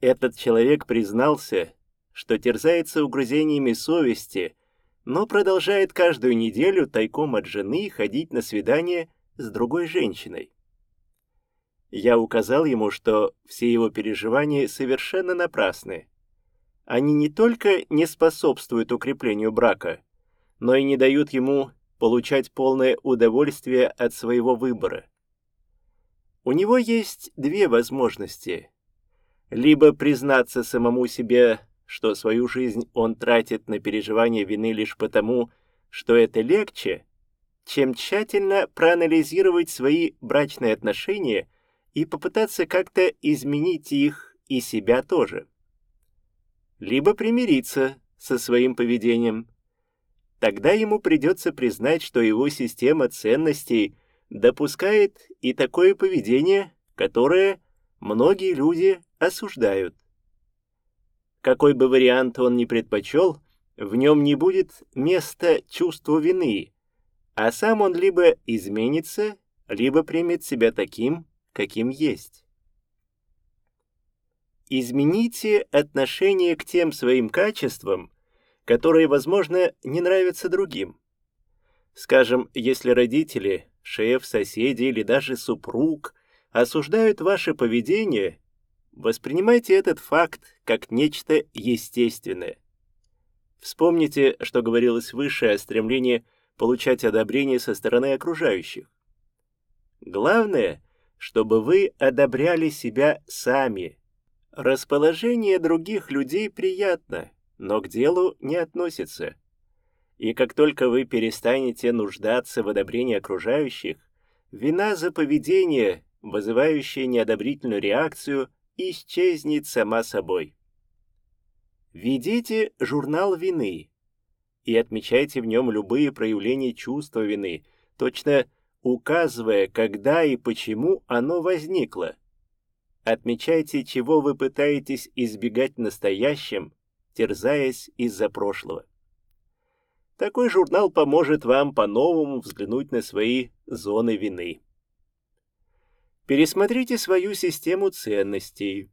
Этот человек признался, что терзается угрызениями совести, но продолжает каждую неделю тайком от жены ходить на свидание с другой женщиной. Я указал ему, что все его переживания совершенно напрасны. Они не только не способствуют укреплению брака, но и не дают ему получать полное удовольствие от своего выбора. У него есть две возможности. Либо признаться самому себе, что свою жизнь он тратит на переживание вины лишь потому, что это легче, чем тщательно проанализировать свои брачные отношения и попытаться как-то изменить их и себя тоже. Либо примириться со своим поведением – тогда ему придется признать, что его система ценностей допускает и такое поведение, которое многие люди осуждают. Какой бы вариант он ни предпочел, в нем не будет места чувству вины, а сам он либо изменится, либо примет себя таким, каким есть. Измените отношение к тем своим качествам, которые, возможно, не нравятся другим. Скажем, если родители, шеф, соседи или даже супруг осуждают ваше поведение, воспринимайте этот факт как нечто естественное. Вспомните, что говорилось выше о стремлении получать одобрение со стороны окружающих. Главное, чтобы вы одобряли себя сами. Расположение других людей приятно, но к делу не относится. И как только вы перестанете нуждаться в одобрении окружающих, вина за поведение, вызывающее неодобрительную реакцию, исчезнет сама собой. Ведите журнал вины и отмечайте в нем любые проявления чувства вины, точно указывая, когда и почему оно возникло. Отмечайте, чего вы пытаетесь избегать в настоящем терзаясь из-за прошлого. Такой журнал поможет вам по-новому взглянуть на свои зоны вины. Пересмотрите свою систему ценностей.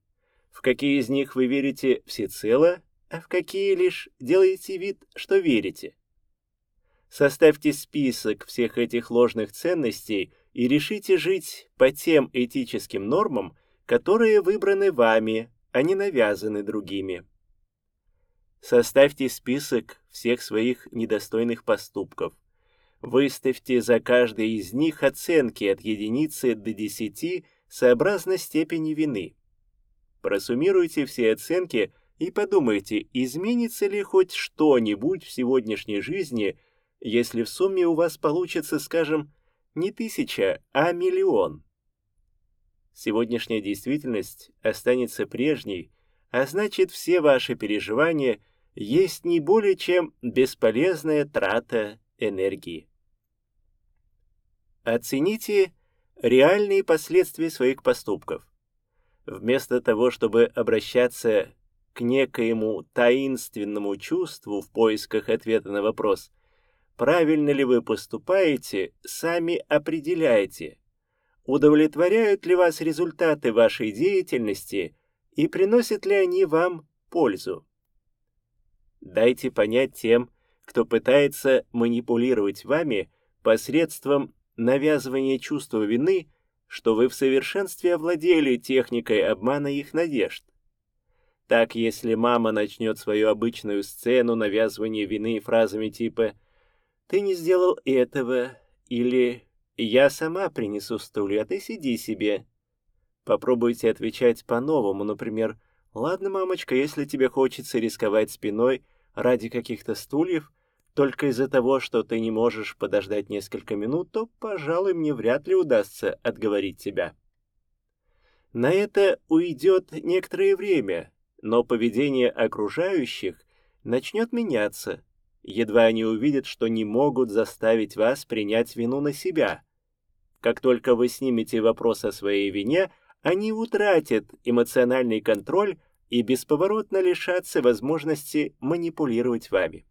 В какие из них вы верите всецело, а в какие лишь делаете вид, что верите. Составьте список всех этих ложных ценностей и решите жить по тем этическим нормам, которые выбраны вами, а не навязаны другими. Составьте список всех своих недостойных поступков. Выставьте за каждый из них оценки от единицы до десяти сообразно степени вины. Просуммируйте все оценки и подумайте, изменится ли хоть что-нибудь в сегодняшней жизни, если в сумме у вас получится, скажем, не тысяча, а миллион. Сегодняшняя действительность останется прежней, а значит все ваши переживания – есть не более чем бесполезная трата энергии. Оцените реальные последствия своих поступков. Вместо того, чтобы обращаться к некоему таинственному чувству в поисках ответа на вопрос, правильно ли вы поступаете, сами определяйте, удовлетворяют ли вас результаты вашей деятельности и приносят ли они вам пользу. Дайте понять тем, кто пытается манипулировать вами посредством навязывания чувства вины, что вы в совершенстве овладели техникой обмана их надежд. Так, если мама начнет свою обычную сцену навязывания вины фразами типа «ты не сделал этого» или «я сама принесу стулья, а ты сиди себе», попробуйте отвечать по-новому, например «ладно, мамочка, если тебе хочется рисковать спиной ради каких-то стульев, только из-за того, что ты не можешь подождать несколько минут, то, пожалуй, мне вряд ли удастся отговорить тебя». На это уйдет некоторое время, но поведение окружающих начнет меняться, едва они увидят, что не могут заставить вас принять вину на себя. Как только вы снимете вопрос о своей вине, они утратят эмоциональный контроль и бесповоротно лишатся возможности манипулировать вами.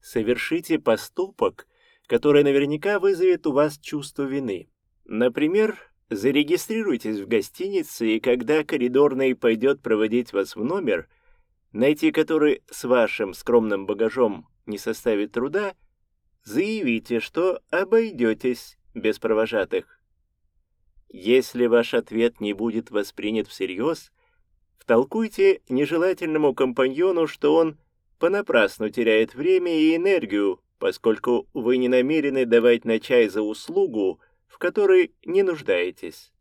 Совершите поступок, который наверняка вызовет у вас чувство вины. Например, Зарегистрируйтесь в гостинице, и когда коридорный пойдет проводить вас в номер, найти который с вашим скромным багажом не составит труда, заявите, что обойдетесь без провожатых. Если ваш ответ не будет воспринят всерьез, втолкуйте нежелательному компаньону, что он понапрасну теряет время и энергию, поскольку вы не намерены давать на чай за услугу, которой не нуждаетесь.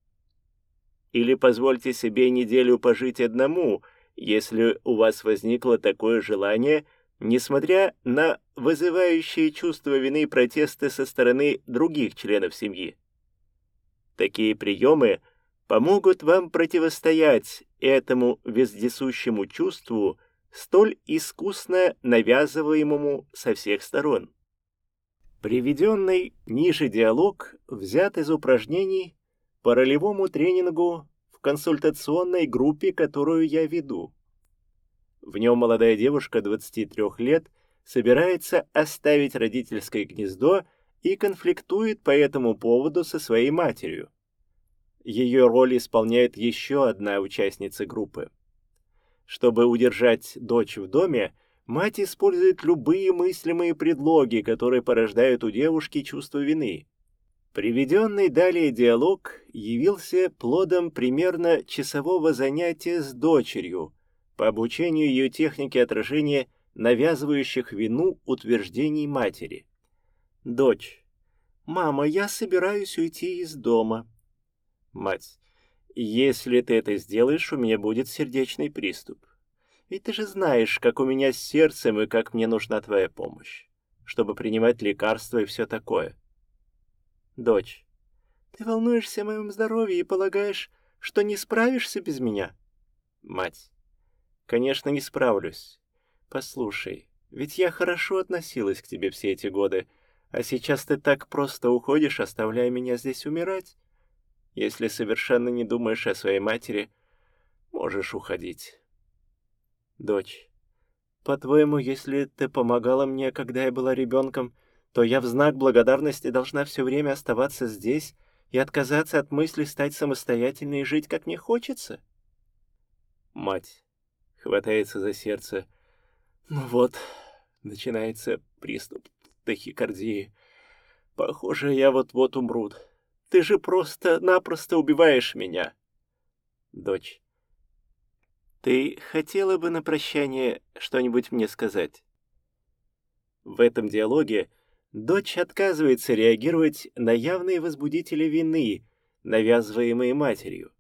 Или позвольте себе неделю пожить одному, если у вас возникло такое желание, несмотря на вызывающие чувство вины и протесты со стороны других членов семьи. Такие приемы помогут вам противостоять этому вездесущему чувству, столь искусно навязываемому со всех сторон. Приведенный ниже диалог взят из упражнений по ролевому тренингу в консультационной группе, которую я веду. В нем молодая девушка 23 лет собирается оставить родительское гнездо и конфликтует по этому поводу со своей матерью. Ее роль исполняет еще одна участница группы. Чтобы удержать дочь в доме, Мать использует любые мыслимые предлоги, которые порождают у девушки чувство вины. Приведенный далее диалог явился плодом примерно часового занятия с дочерью по обучению ее технике отражения навязывающих вину утверждений матери. Дочь. «Мама, я собираюсь уйти из дома». Мать. «Если ты это сделаешь, у меня будет сердечный приступ». Ведь ты же знаешь, как у меня с сердцем и как мне нужна твоя помощь, чтобы принимать лекарства и все такое. Дочь, ты волнуешься о моем здоровье и полагаешь, что не справишься без меня? Мать, конечно, не справлюсь. Послушай, ведь я хорошо относилась к тебе все эти годы, а сейчас ты так просто уходишь, оставляя меня здесь умирать. Если совершенно не думаешь о своей матери, можешь уходить. Дочь, по-твоему, если ты помогала мне, когда я была ребенком, то я в знак благодарности должна все время оставаться здесь и отказаться от мысли стать самостоятельной и жить, как мне хочется? Мать хватается за сердце. Ну вот, начинается приступ тахикардии. Похоже, я вот-вот умру. Ты же просто-напросто убиваешь меня. Дочь. Ты хотела бы на прощание что-нибудь мне сказать? В этом диалоге дочь отказывается реагировать на явные возбудители вины, навязываемые матерью.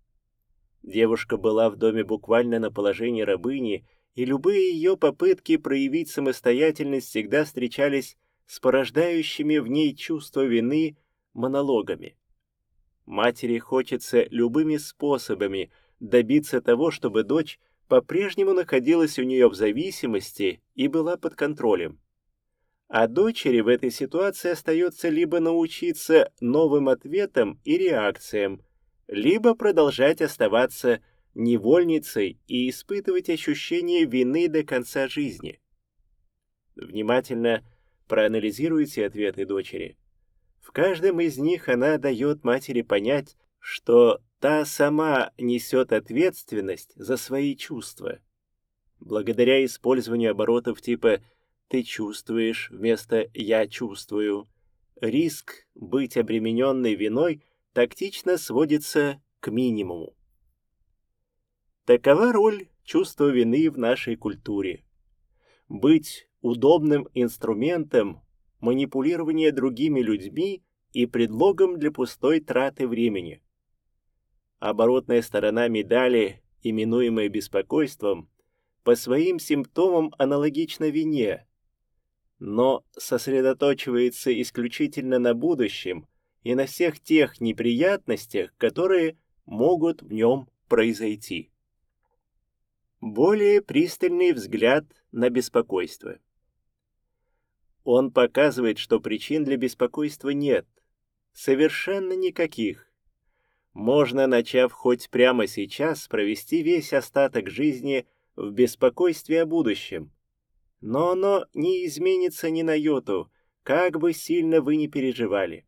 Девушка была в доме буквально на положении рабыни, и любые ее попытки проявить самостоятельность всегда встречались с порождающими в ней чувство вины монологами. Матери хочется любыми способами добиться того, чтобы дочь по-прежнему находилась у нее в зависимости и была под контролем. А дочери в этой ситуации остается либо научиться новым ответам и реакциям, либо продолжать оставаться невольницей и испытывать ощущение вины до конца жизни. Внимательно проанализируйте ответы дочери. В каждом из них она дает матери понять, что та сама несет ответственность за свои чувства. Благодаря использованию оборотов типа «ты чувствуешь» вместо «я чувствую», риск быть обремененной виной тактично сводится к минимуму. Такова роль чувства вины в нашей культуре. Быть удобным инструментом манипулирования другими людьми и предлогом для пустой траты времени. Оборотная сторона медали, именуемая беспокойством, по своим симптомам аналогична вине, но сосредоточивается исключительно на будущем и на всех тех неприятностях, которые могут в нем произойти. Более пристальный взгляд на беспокойство. Он показывает, что причин для беспокойства нет, совершенно никаких. Можно, начав хоть прямо сейчас, провести весь остаток жизни в беспокойстве о будущем. Но оно не изменится ни на йоту, как бы сильно вы ни переживали.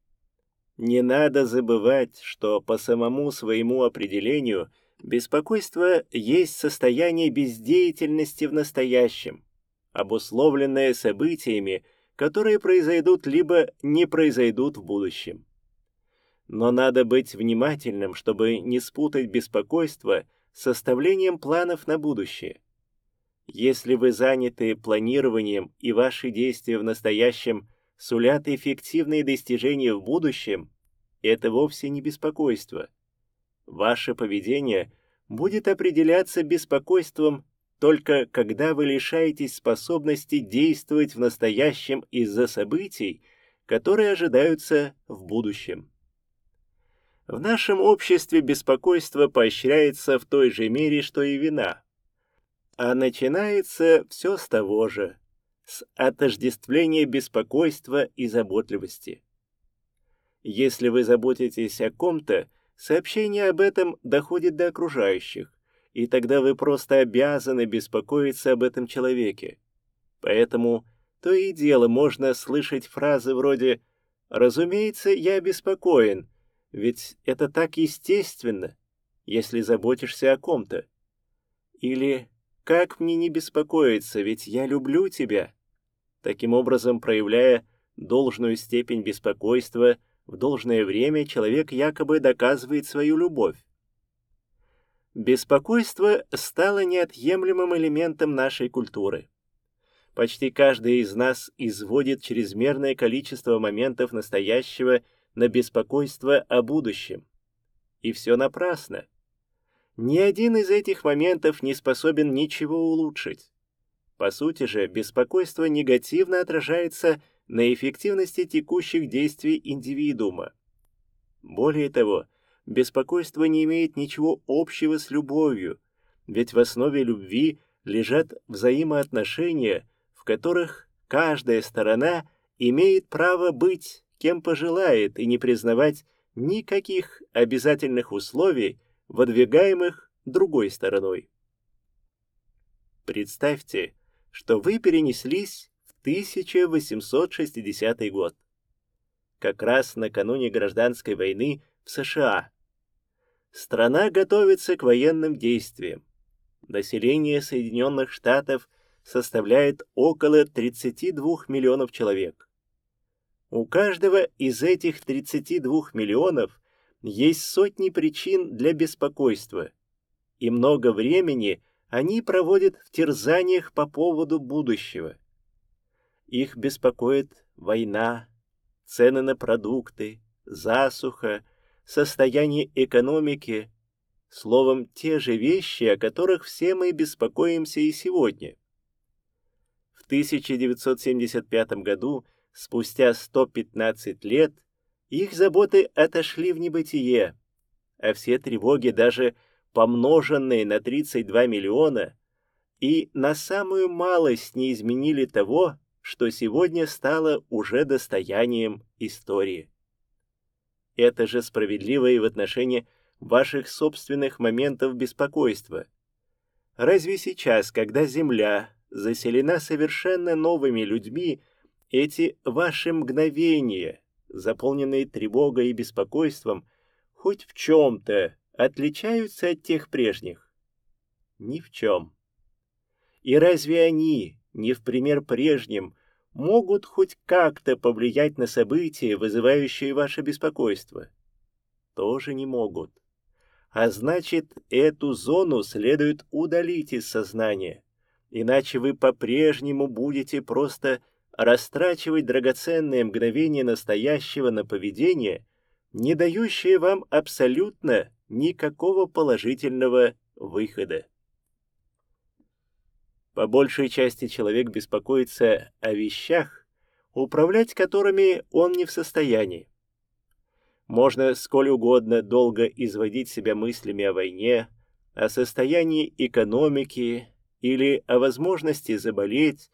Не надо забывать, что по самому своему определению беспокойство есть состояние бездеятельности в настоящем, обусловленное событиями, которые произойдут либо не произойдут в будущем. Но надо быть внимательным, чтобы не спутать беспокойство с составлением планов на будущее. Если вы заняты планированием и ваши действия в настоящем сулят эффективные достижения в будущем, это вовсе не беспокойство. Ваше поведение будет определяться беспокойством только когда вы лишаетесь способности действовать в настоящем из-за событий, которые ожидаются в будущем. В нашем обществе беспокойство поощряется в той же мере, что и вина. А начинается все с того же, с отождествления беспокойства и заботливости. Если вы заботитесь о ком-то, сообщение об этом доходит до окружающих, и тогда вы просто обязаны беспокоиться об этом человеке. Поэтому то и дело можно слышать фразы вроде «Разумеется, я беспокоен», ведь это так естественно, если заботишься о ком-то. Или «Как мне не беспокоиться, ведь я люблю тебя», таким образом проявляя должную степень беспокойства в должное время человек якобы доказывает свою любовь. Беспокойство стало неотъемлемым элементом нашей культуры. Почти каждый из нас изводит чрезмерное количество моментов настоящего на беспокойство о будущем. И все напрасно. Ни один из этих моментов не способен ничего улучшить. По сути же, беспокойство негативно отражается на эффективности текущих действий индивидуума. Более того, беспокойство не имеет ничего общего с любовью, ведь в основе любви лежат взаимоотношения, в которых каждая сторона имеет право быть кем пожелает и не признавать никаких обязательных условий, выдвигаемых другой стороной. Представьте, что вы перенеслись в 1860 год, как раз накануне гражданской войны в США, Страна готовится к военным действиям. Население Соединенных Штатов составляет около 32 миллионов человек. У каждого из этих 32 миллионов есть сотни причин для беспокойства, и много времени они проводят в терзаниях по поводу будущего. Их беспокоит война, цены на продукты, засуха, состояние экономики, словом, те же вещи, о которых все мы беспокоимся и сегодня. В 1975 году, спустя 115 лет, их заботы отошли в небытие, а все тревоги, даже помноженные на 32 миллиона, и на самую малость не изменили того, что сегодня стало уже достоянием истории. Это же справедливо и в отношении ваших собственных моментов беспокойства. Разве сейчас, когда Земля заселена совершенно новыми людьми, эти ваши мгновения, заполненные тревогой и беспокойством, хоть в чем-то отличаются от тех прежних? Ни в чем. И разве они, не в пример прежним, могут хоть как-то повлиять на события, вызывающие ваше беспокойство? Тоже не могут. А значит, эту зону следует удалить из сознания, иначе вы по-прежнему будете просто растрачивать драгоценные мгновения настоящего на поведение, не дающее вам абсолютно никакого положительного выхода. По большей части человек беспокоится о вещах, управлять которыми он не в состоянии. Можно сколь угодно долго изводить себя мыслями о войне, о состоянии экономики или о возможности заболеть,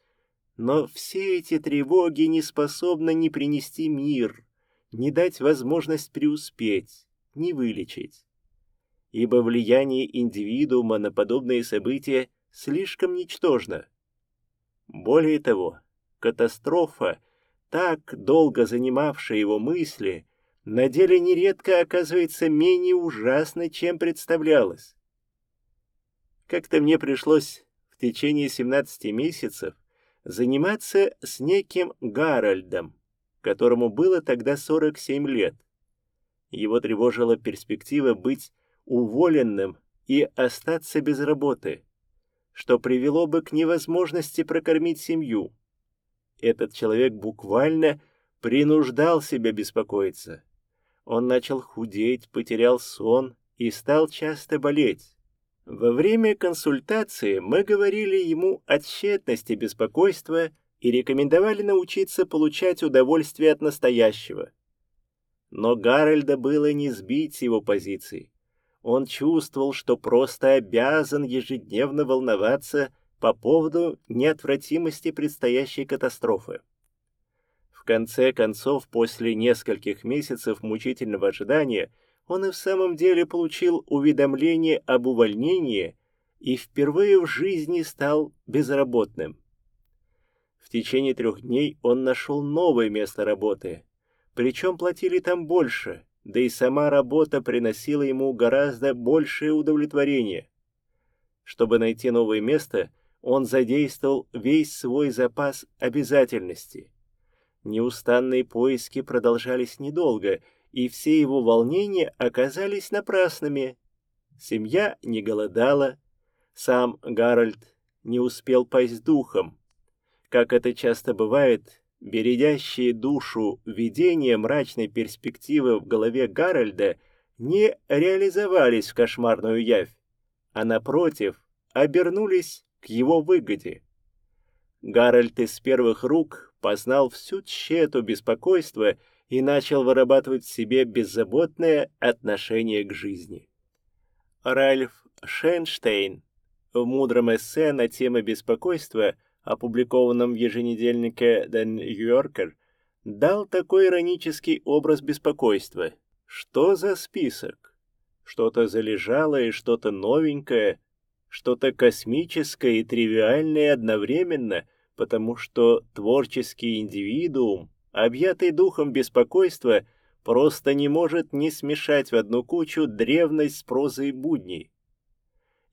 но все эти тревоги не способны ни принести мир, ни дать возможность преуспеть, ни вылечить. Ибо влияние индивидуума на подобные события – слишком ничтожно. Более того, катастрофа, так долго занимавшая его мысли, на деле нередко оказывается менее ужасной, чем представлялось. Как-то мне пришлось в течение 17 месяцев заниматься с неким Гарольдом, которому было тогда 47 лет. Его тревожила перспектива быть уволенным и остаться без работы что привело бы к невозможности прокормить семью. Этот человек буквально принуждал себя беспокоиться. Он начал худеть, потерял сон и стал часто болеть. Во время консультации мы говорили ему о тщетности беспокойства и рекомендовали научиться получать удовольствие от настоящего. Но Гарольда было не сбить его позиции. Он чувствовал, что просто обязан ежедневно волноваться по поводу неотвратимости предстоящей катастрофы. В конце концов, после нескольких месяцев мучительного ожидания, он и в самом деле получил уведомление об увольнении и впервые в жизни стал безработным. В течение трех дней он нашел новое место работы, причем платили там больше, да и сама работа приносила ему гораздо большее удовлетворение. Чтобы найти новое место, он задействовал весь свой запас обязательностей. Неустанные поиски продолжались недолго, и все его волнения оказались напрасными. Семья не голодала, сам Гарольд не успел пасть духом. Как это часто бывает, бередящие душу видения мрачной перспективы в голове Гарольда не реализовались в кошмарную явь, а напротив обернулись к его выгоде. Гарольд из первых рук познал всю тщету беспокойства и начал вырабатывать в себе беззаботное отношение к жизни. Ральф Шенштейн в мудром эссе на тему беспокойства – опубликованном в еженедельнике The New Yorker, дал такой иронический образ беспокойства. Что за список? Что-то залежалое что-то новенькое, что-то космическое и тривиальное одновременно, потому что творческий индивидуум, объятый духом беспокойства, просто не может не смешать в одну кучу древность с прозой будней.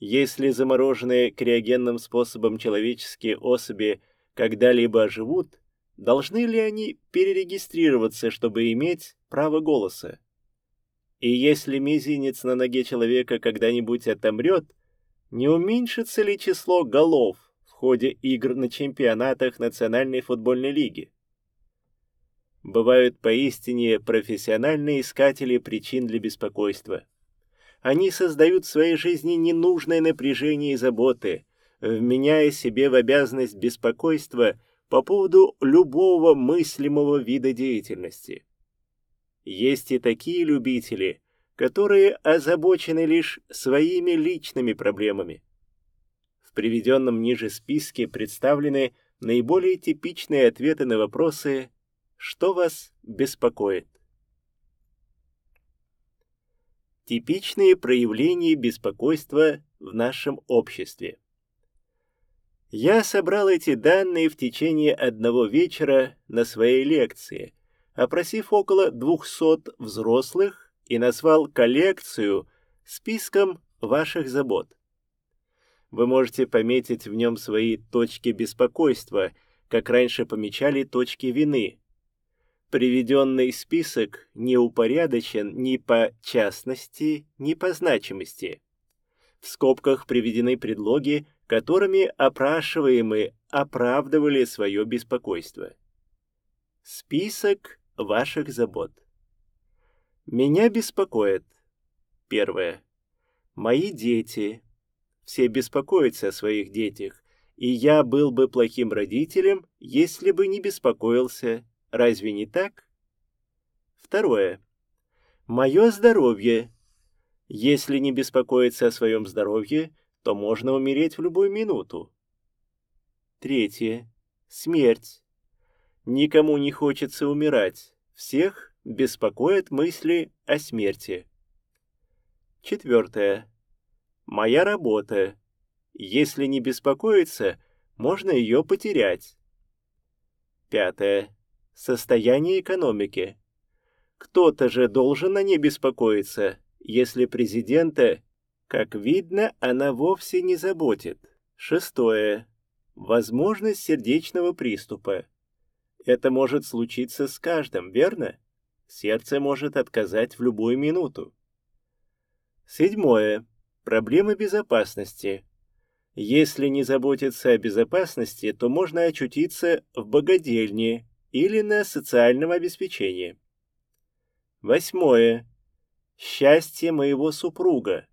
Если замороженные криогенным способом человеческие особи когда-либо оживут, должны ли они перерегистрироваться, чтобы иметь право голоса? И если мизинец на ноге человека когда-нибудь отомрет, не уменьшится ли число голов в ходе игр на чемпионатах Национальной футбольной лиги? Бывают поистине профессиональные искатели причин для беспокойства они создают в своей жизни ненужное напряжение и заботы, вменяя себе в обязанность беспокойства по поводу любого мыслимого вида деятельности. Есть и такие любители, которые озабочены лишь своими личными проблемами. В приведенном ниже списке представлены наиболее типичные ответы на вопросы «Что вас беспокоит?». Типичные проявления беспокойства в нашем обществе. Я собрал эти данные в течение одного вечера на своей лекции, опросив около 200 взрослых и назвал коллекцию списком ваших забот. Вы можете пометить в нем свои точки беспокойства, как раньше помечали точки вины. Приведенный список не упорядочен ни по частности, ни по значимости. В скобках приведены предлоги, которыми опрашиваемые оправдывали свое беспокойство. Список ваших забот. Меня беспокоит. Первое. Мои дети. Все беспокоятся о своих детях, и я был бы плохим родителем, если бы не беспокоился. Разве не так? Второе. Мое здоровье. Если не беспокоиться о своем здоровье, то можно умереть в любую минуту. Третье. Смерть. Никому не хочется умирать. Всех беспокоят мысли о смерти. Четвертое. Моя работа. Если не беспокоиться, можно ее потерять. Пятое. Состояние экономики. Кто-то же должен о ней беспокоиться, если президента как видно, она вовсе не заботит. Шестое. Возможность сердечного приступа. Это может случиться с каждым, верно? Сердце может отказать в любую минуту. Седьмое. Проблемы безопасности. Если не заботиться о безопасности, то можно очутиться в богадельне или на социальном обеспечении. Восьмое. Счастье моего супруга.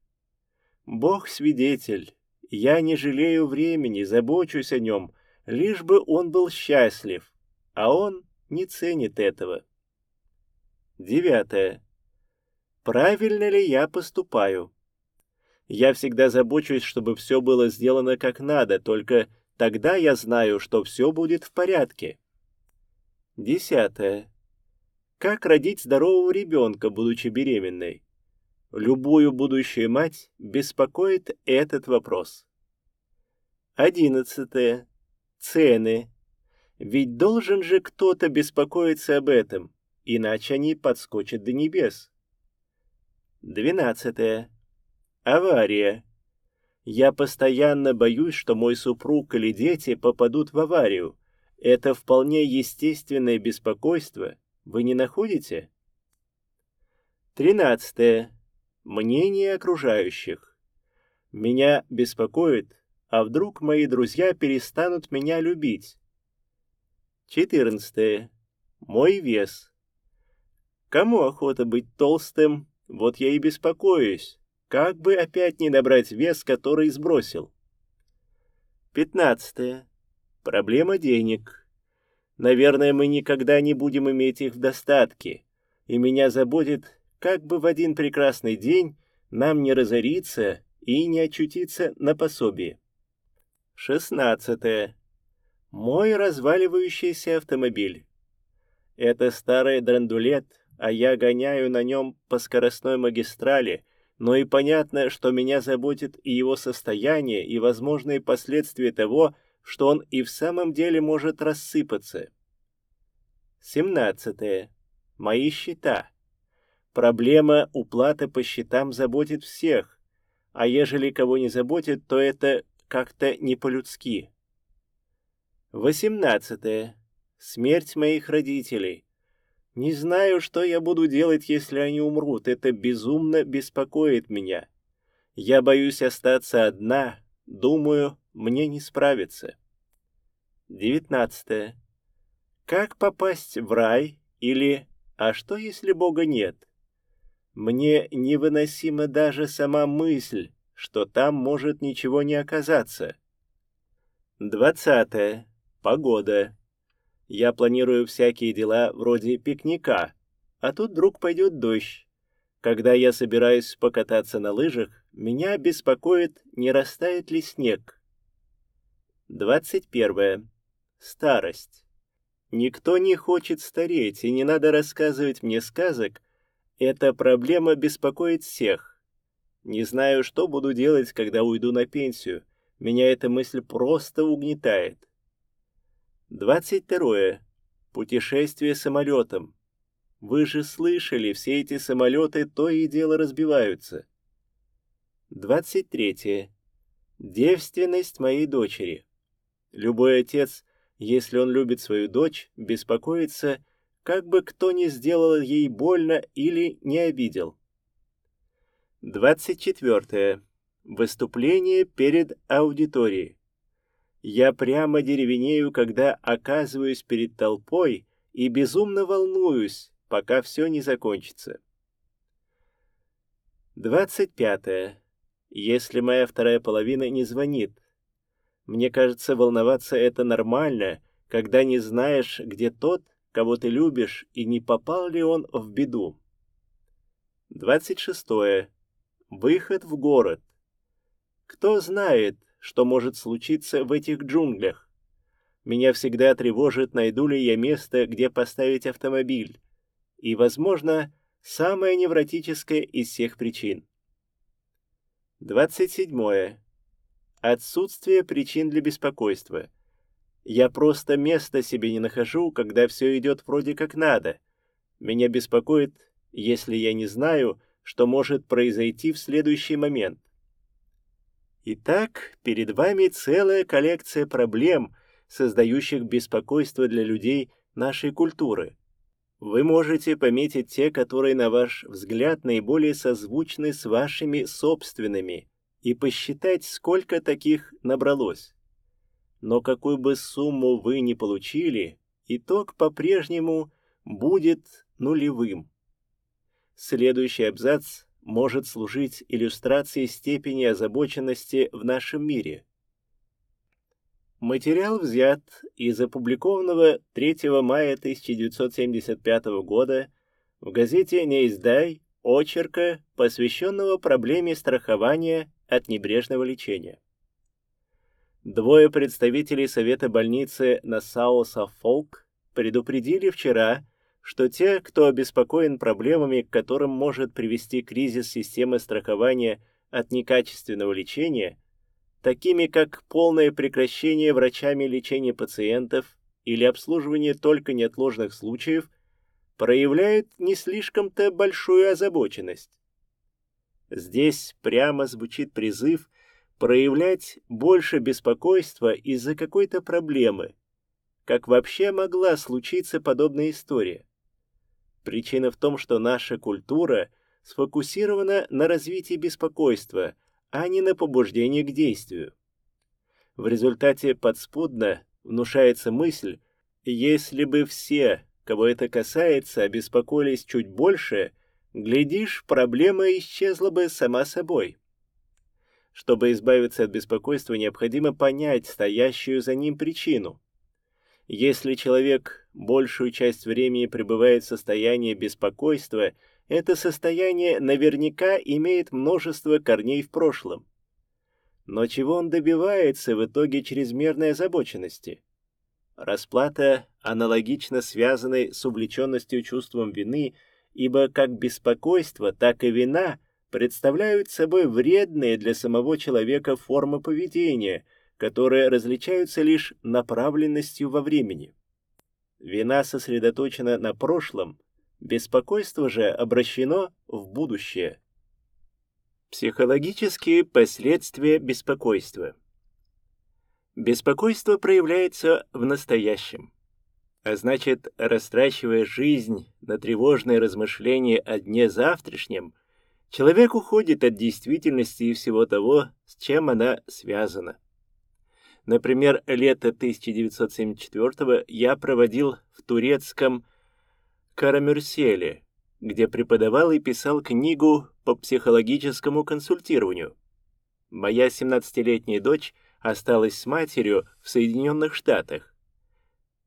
Бог свидетель, я не жалею времени, забочусь о нем, лишь бы он был счастлив, а он не ценит этого. Девятое. Правильно ли я поступаю? Я всегда забочусь, чтобы все было сделано как надо, только тогда я знаю, что все будет в порядке. Десятое. Как родить здорового ребенка, будучи беременной? Любую будущую мать беспокоит этот вопрос. Одиннадцатое. Цены. Ведь должен же кто-то беспокоиться об этом, иначе они подскочат до небес. Двенадцатое. Авария. Я постоянно боюсь, что мой супруг или дети попадут в аварию. Это вполне естественное беспокойство. Вы не находите? Тринадцатое. Мнение окружающих. Меня беспокоит, а вдруг мои друзья перестанут меня любить. 14. Мой вес. Кому охота быть толстым, вот я и беспокоюсь, как бы опять не набрать вес, который сбросил. 15. Проблема денег. Наверное, мы никогда не будем иметь их в достатке, и меня заботит, как бы в один прекрасный день нам не разориться и не очутиться на пособии. Шестнадцатое. Мой разваливающийся автомобиль. Это старый драндулет, а я гоняю на нем по скоростной магистрали, но и понятно, что меня заботит и его состояние, и возможные последствия того, что он и в самом деле может рассыпаться. Семнадцатое. Мои счета. Проблема уплаты по счетам заботит всех, а ежели кого не заботит, то это как-то не по-людски. Восемнадцатое. Смерть моих родителей. Не знаю, что я буду делать, если они умрут. Это безумно беспокоит меня. Я боюсь остаться одна. Думаю, мне не справиться. Девятнадцатое. Как попасть в рай или «А что, если Бога нет?» Мне невыносима даже сама мысль, что там может ничего не оказаться. Двадцатое. Погода. Я планирую всякие дела вроде пикника, а тут вдруг пойдет дождь. Когда я собираюсь покататься на лыжах, меня беспокоит, не растает ли снег. Двадцать первое. Старость. Никто не хочет стареть, и не надо рассказывать мне сказок, эта проблема беспокоит всех. Не знаю, что буду делать, когда уйду на пенсию. Меня эта мысль просто угнетает. 22. Путешествие самолетом. Вы же слышали, все эти самолеты то и дело разбиваются. 23. Девственность моей дочери. Любой отец, если он любит свою дочь, беспокоится, как бы кто ни сделал ей больно или не обидел. 24. Выступление перед аудиторией. Я прямо деревенею, когда оказываюсь перед толпой и безумно волнуюсь, пока все не закончится. 25. Если моя вторая половина не звонит. Мне кажется, волноваться это нормально, когда не знаешь, где тот, кого ты любишь, и не попал ли он в беду. 26. Выход в город. Кто знает, что может случиться в этих джунглях? Меня всегда тревожит, найду ли я место, где поставить автомобиль. И, возможно, самое невротическое из всех причин. 27. Отсутствие причин для беспокойства. Я просто места себе не нахожу, когда все идет вроде как надо. Меня беспокоит, если я не знаю, что может произойти в следующий момент. Итак, перед вами целая коллекция проблем, создающих беспокойство для людей нашей культуры. Вы можете пометить те, которые, на ваш взгляд, наиболее созвучны с вашими собственными, и посчитать, сколько таких набралось. Но какую бы сумму вы ни получили, итог по-прежнему будет нулевым. Следующий абзац может служить иллюстрацией степени озабоченности в нашем мире. Материал взят из опубликованного 3 мая 1975 года в газете «Не издай» очерка, посвященного проблеме страхования от небрежного лечения. Двое представителей Совета больницы Нассау Саффолк предупредили вчера, что те, кто обеспокоен проблемами, к которым может привести кризис системы страхования от некачественного лечения, такими как полное прекращение врачами лечения пациентов или обслуживание только неотложных случаев, проявляют не слишком-то большую озабоченность. Здесь прямо звучит призыв проявлять больше беспокойства из-за какой-то проблемы. Как вообще могла случиться подобная история? Причина в том, что наша культура сфокусирована на развитии беспокойства, а не на побуждении к действию. В результате подспудно внушается мысль, если бы все, кого это касается, обеспокоились чуть больше, глядишь, проблема исчезла бы сама собой. Чтобы избавиться от беспокойства, необходимо понять стоящую за ним причину. Если человек большую часть времени пребывает в состоянии беспокойства, это состояние наверняка имеет множество корней в прошлом. Но чего он добивается в итоге чрезмерной озабоченности? Расплата аналогично связанной с увлеченностью чувством вины, ибо как беспокойство, так и вина представляют собой вредные для самого человека формы поведения – которые различаются лишь направленностью во времени. Вина сосредоточена на прошлом, беспокойство же обращено в будущее. Психологические последствия беспокойства. Беспокойство проявляется в настоящем, а значит, растрачивая жизнь на тревожные размышления о дне завтрашнем, человек уходит от действительности и всего того, с чем она связана. Например, лето 1974 я проводил в турецком Карамюрселе, где преподавал и писал книгу по психологическому консультированию. Моя 17-летняя дочь осталась с матерью в Соединенных Штатах.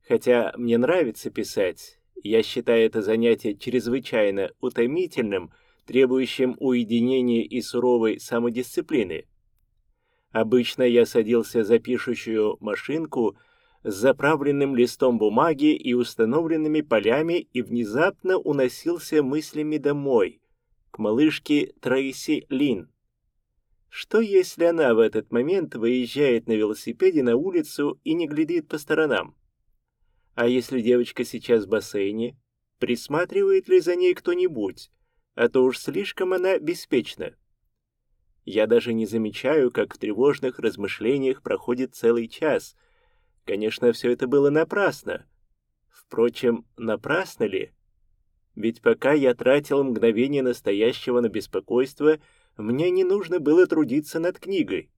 Хотя мне нравится писать, я считаю это занятие чрезвычайно утомительным, требующим уединения и суровой самодисциплины. Обычно я садился за пишущую машинку с заправленным листом бумаги и установленными полями и внезапно уносился мыслями домой, к малышке Трейси Лин, Что если она в этот момент выезжает на велосипеде на улицу и не глядит по сторонам? А если девочка сейчас в бассейне, присматривает ли за ней кто-нибудь, а то уж слишком она беспечна. Я даже не замечаю, как в тревожных размышлениях проходит целый час. Конечно, все это было напрасно. Впрочем, напрасно ли? Ведь пока я тратил мгновение настоящего на беспокойство, мне не нужно было трудиться над книгой.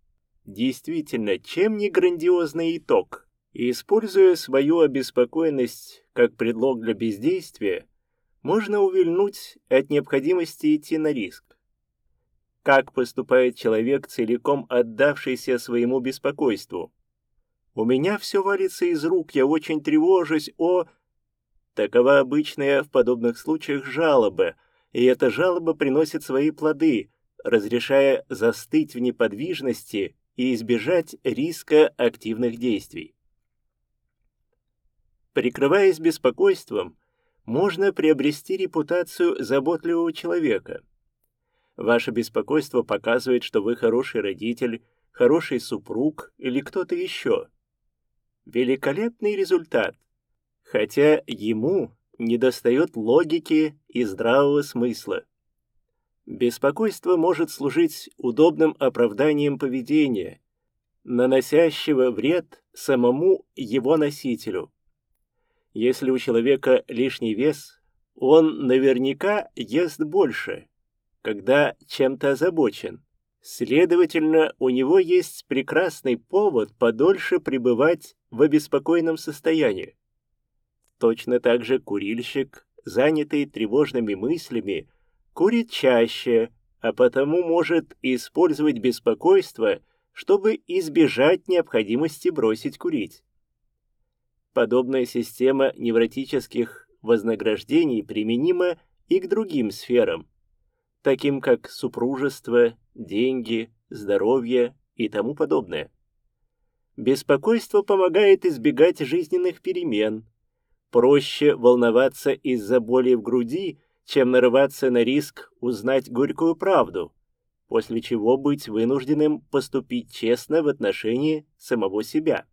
Действительно, чем не грандиозный итог? И используя свою обеспокоенность как предлог для бездействия, можно увильнуть от необходимости идти на риск. Как поступает человек, целиком отдавшийся своему беспокойству? У меня все валится из рук, я очень тревожусь о... Такова обычная в подобных случаях жалоба, и эта жалоба приносит свои плоды, разрешая застыть в неподвижности и избежать риска активных действий. Прикрываясь беспокойством, можно приобрести репутацию заботливого человека. Ваше беспокойство показывает, что вы хороший родитель, хороший супруг или кто-то еще. Великолепный результат, хотя ему недостает логики и здравого смысла. Беспокойство может служить удобным оправданием поведения, наносящего вред самому его носителю. Если у человека лишний вес, он наверняка ест больше, когда чем-то озабочен. Следовательно, у него есть прекрасный повод подольше пребывать в обеспокоенном состоянии. Точно так же курильщик, занятый тревожными мыслями, курит чаще, а потому может использовать беспокойство, чтобы избежать необходимости бросить курить. Подобная система невротических вознаграждений применима и к другим сферам, таким как супружество, деньги, здоровье и тому подобное. Беспокойство помогает избегать жизненных перемен. Проще волноваться из-за боли в груди, чем нарываться на риск узнать горькую правду, после чего быть вынужденным поступить честно в отношении самого себя.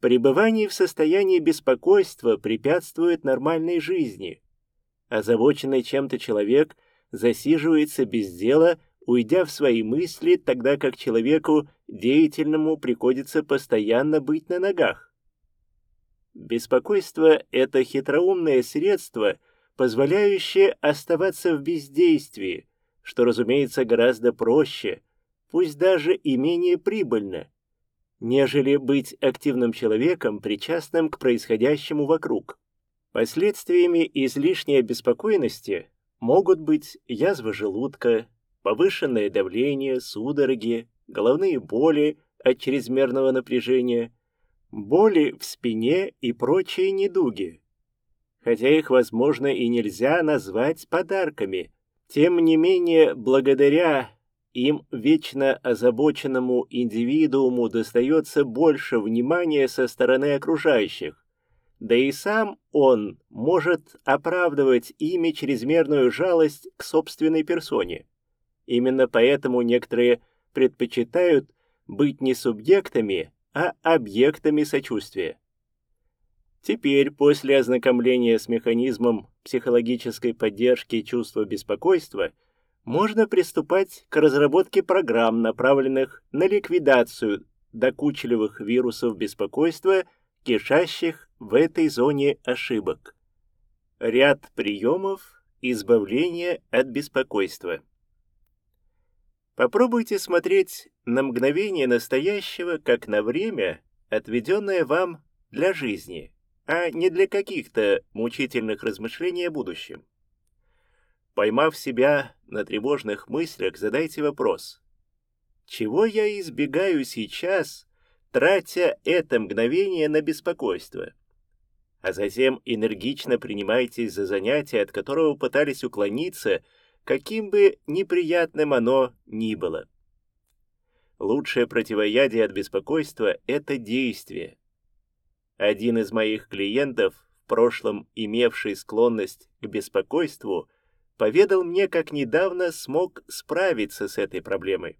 Пребывание в состоянии беспокойства препятствует нормальной жизни. Озабоченный чем-то человек засиживается без дела, уйдя в свои мысли, тогда как человеку деятельному приходится постоянно быть на ногах. Беспокойство — это хитроумное средство, позволяющее оставаться в бездействии, что, разумеется, гораздо проще, пусть даже и менее прибыльно, нежели быть активным человеком, причастным к происходящему вокруг. Последствиями излишней обеспокоенности могут быть язва желудка, повышенное давление, судороги, головные боли от чрезмерного напряжения, боли в спине и прочие недуги. Хотя их, возможно, и нельзя назвать подарками, тем не менее, благодаря им вечно озабоченному индивидууму достается больше внимания со стороны окружающих, да и сам он может оправдывать ими чрезмерную жалость к собственной персоне. Именно поэтому некоторые предпочитают быть не субъектами, а объектами сочувствия. Теперь, после ознакомления с механизмом психологической поддержки чувства беспокойства, можно приступать к разработке программ, направленных на ликвидацию докучливых вирусов беспокойства, кишащих в этой зоне ошибок. Ряд приемов избавления от беспокойства. Попробуйте смотреть на мгновение настоящего как на время, отведенное вам для жизни, а не для каких-то мучительных размышлений о будущем. Поймав себя на тревожных мыслях, задайте вопрос. Чего я избегаю сейчас, тратя это мгновение на беспокойство? А затем энергично принимайтесь за занятие, от которого пытались уклониться, каким бы неприятным оно ни было. Лучшее противоядие от беспокойства — это действие. Один из моих клиентов, в прошлом имевший склонность к беспокойству, поведал мне, как недавно смог справиться с этой проблемой.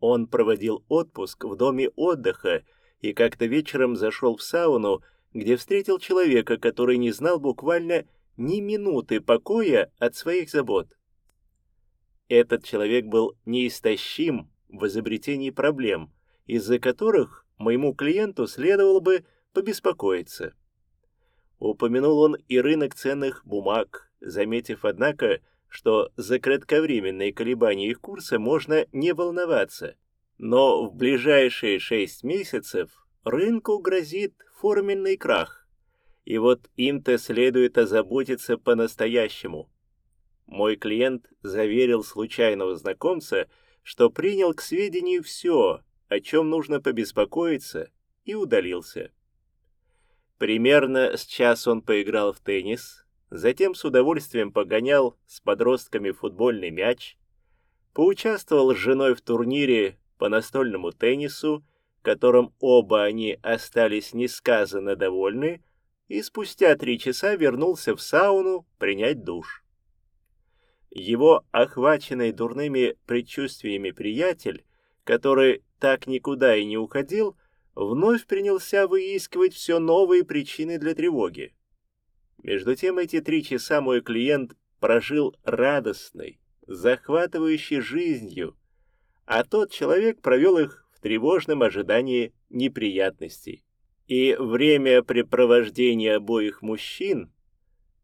Он проводил отпуск в доме отдыха и как-то вечером зашел в сауну, где встретил человека, который не знал буквально ни минуты покоя от своих забот. Этот человек был неистощим в изобретении проблем, из-за которых моему клиенту следовало бы побеспокоиться. Упомянул он и рынок ценных бумаг, заметив, однако, что за кратковременные колебания их курса можно не волноваться, но в ближайшие шесть месяцев рынку грозит форменный крах, и вот им-то следует озаботиться по-настоящему. Мой клиент заверил случайного знакомца, что принял к сведению все, о чем нужно побеспокоиться, и удалился. Примерно с час он поиграл в теннис, затем с удовольствием погонял с подростками футбольный мяч, поучаствовал с женой в турнире по настольному теннису, которым оба они остались несказанно довольны, и спустя три часа вернулся в сауну принять душ. Его охваченный дурными предчувствиями приятель, который так никуда и не уходил, вновь принялся выискивать все новые причины для тревоги. Между тем эти три часа мой клиент прожил радостной, захватывающей жизнью, а тот человек провел их в тревожном ожидании неприятностей. И время препровождения обоих мужчин,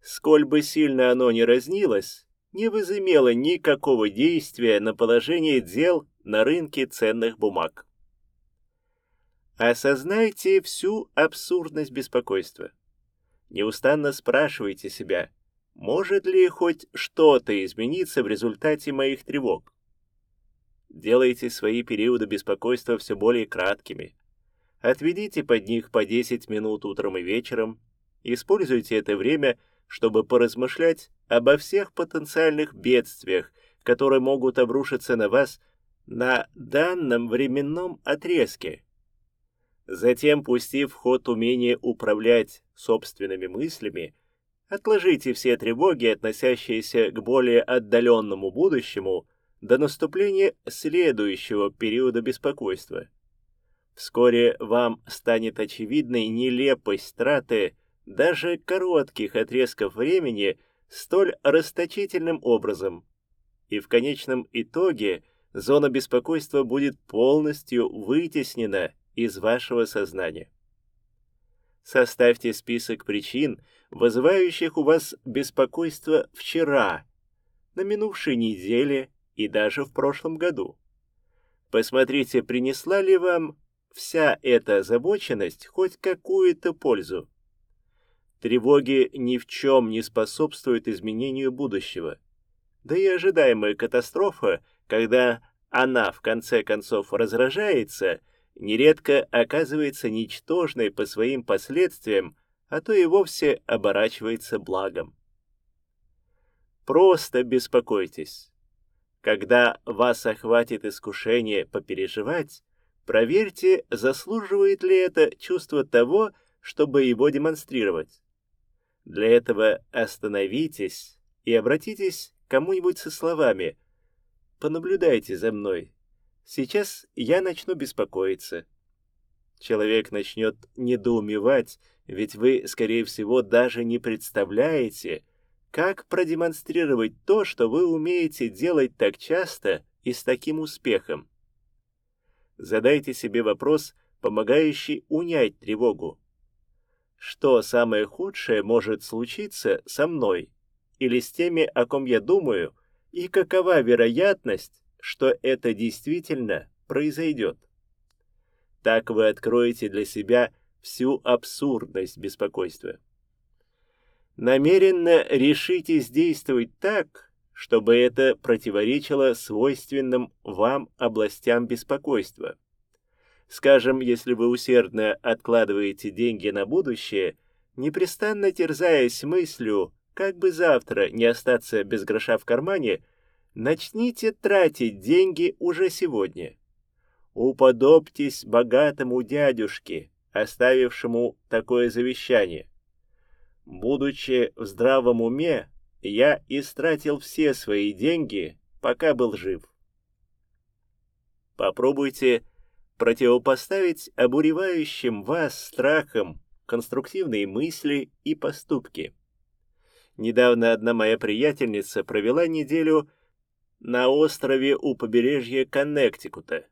сколь бы сильно оно ни разнилось, не возымело никакого действия на положение дел на рынке ценных бумаг. Осознайте всю абсурдность беспокойства. Неустанно спрашивайте себя, может ли хоть что-то измениться в результате моих тревог. Делайте свои периоды беспокойства все более краткими. Отведите под них по 10 минут утром и вечером. Используйте это время, чтобы поразмышлять обо всех потенциальных бедствиях, которые могут обрушиться на вас на данном временном отрезке. Затем, пустив в ход умение управлять собственными мыслями, отложите все тревоги, относящиеся к более отдаленному будущему, до наступления следующего периода беспокойства. Вскоре вам станет очевидной нелепость траты даже коротких отрезков времени столь расточительным образом, и в конечном итоге зона беспокойства будет полностью вытеснена из вашего сознания. Составьте список причин, вызывающих у вас беспокойство вчера, на минувшей неделе и даже в прошлом году. Посмотрите, принесла ли вам вся эта озабоченность хоть какую-то пользу. Тревоги ни в чем не способствуют изменению будущего. Да и ожидаемая катастрофа, когда она в конце концов разражается – нередко оказывается ничтожной по своим последствиям, а то и вовсе оборачивается благом. Просто беспокойтесь. Когда вас охватит искушение попереживать, проверьте, заслуживает ли это чувство того, чтобы его демонстрировать. Для этого остановитесь и обратитесь к кому-нибудь со словами «Понаблюдайте за мной, Сейчас я начну беспокоиться. Человек начнет недоумевать, ведь вы, скорее всего, даже не представляете, как продемонстрировать то, что вы умеете делать так часто и с таким успехом. Задайте себе вопрос, помогающий унять тревогу. Что самое худшее может случиться со мной или с теми, о ком я думаю, и какова вероятность, что это действительно произойдет. Так вы откроете для себя всю абсурдность беспокойства. Намеренно решитесь действовать так, чтобы это противоречило свойственным вам областям беспокойства. Скажем, если вы усердно откладываете деньги на будущее, непрестанно терзаясь мыслью, как бы завтра не остаться без гроша в кармане, Начните тратить деньги уже сегодня. Уподобьтесь богатому дядюшке, оставившему такое завещание. Будучи в здравом уме, я истратил все свои деньги, пока был жив. Попробуйте противопоставить обуревающим вас страхам конструктивные мысли и поступки. Недавно одна моя приятельница провела неделю на острове у побережья Коннектикута.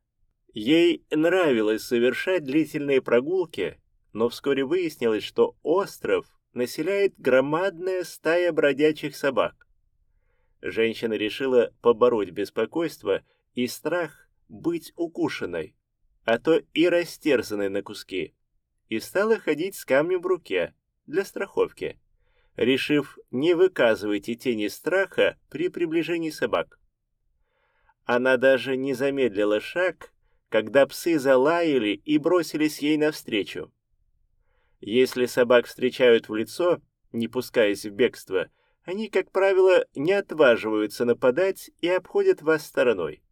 Ей нравилось совершать длительные прогулки, но вскоре выяснилось, что остров населяет громадная стая бродячих собак. Женщина решила побороть беспокойство и страх быть укушенной, а то и растерзанной на куски, и стала ходить с камнем в руке для страховки, решив не выказывать и тени страха при приближении собак. Она даже не замедлила шаг, когда псы залаяли и бросились ей навстречу. Если собак встречают в лицо, не пускаясь в бегство, они, как правило, не отваживаются нападать и обходят вас стороной.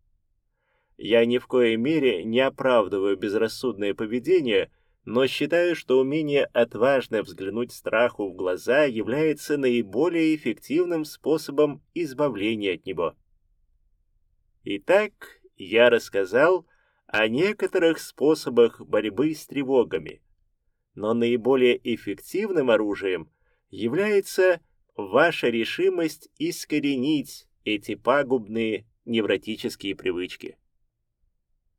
Я ни в коей мере не оправдываю безрассудное поведение, но считаю, что умение отважно взглянуть страху в глаза является наиболее эффективным способом избавления от него. Итак, я рассказал о некоторых способах борьбы с тревогами, но наиболее эффективным оружием является ваша решимость искоренить эти пагубные невротические привычки.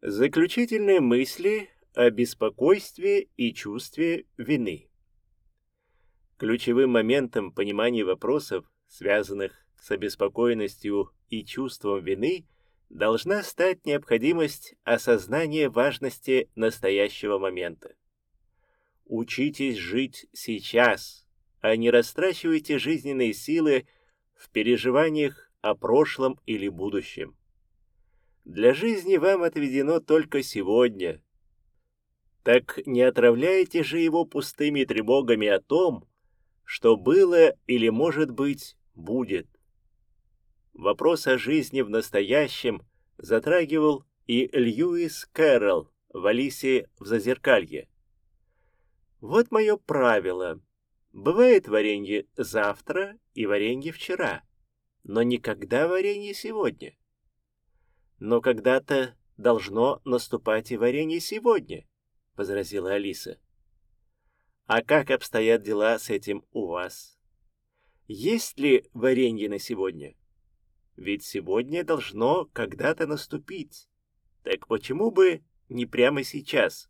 Заключительные мысли о беспокойстве и чувстве вины. Ключевым моментом понимания вопросов, связанных с обеспокоенностью и чувством вины, должна стать необходимость осознания важности настоящего момента. Учитесь жить сейчас, а не растрачивайте жизненные силы в переживаниях о прошлом или будущем. Для жизни вам отведено только сегодня. Так не отравляйте же его пустыми тревогами о том, что было или, может быть, будет. Вопрос о жизни в настоящем затрагивал и Льюис Кэрролл в «Алисе в Зазеркалье». Вот мое правило. Бывает варенье завтра и варенье вчера, но никогда варенье сегодня. Но когда-то должно наступать и варенье сегодня, — возразила Алиса. А как обстоят дела с этим у вас? Есть ли варенье на сегодня? Ведь сегодня должно когда-то наступить. Так почему бы не прямо сейчас?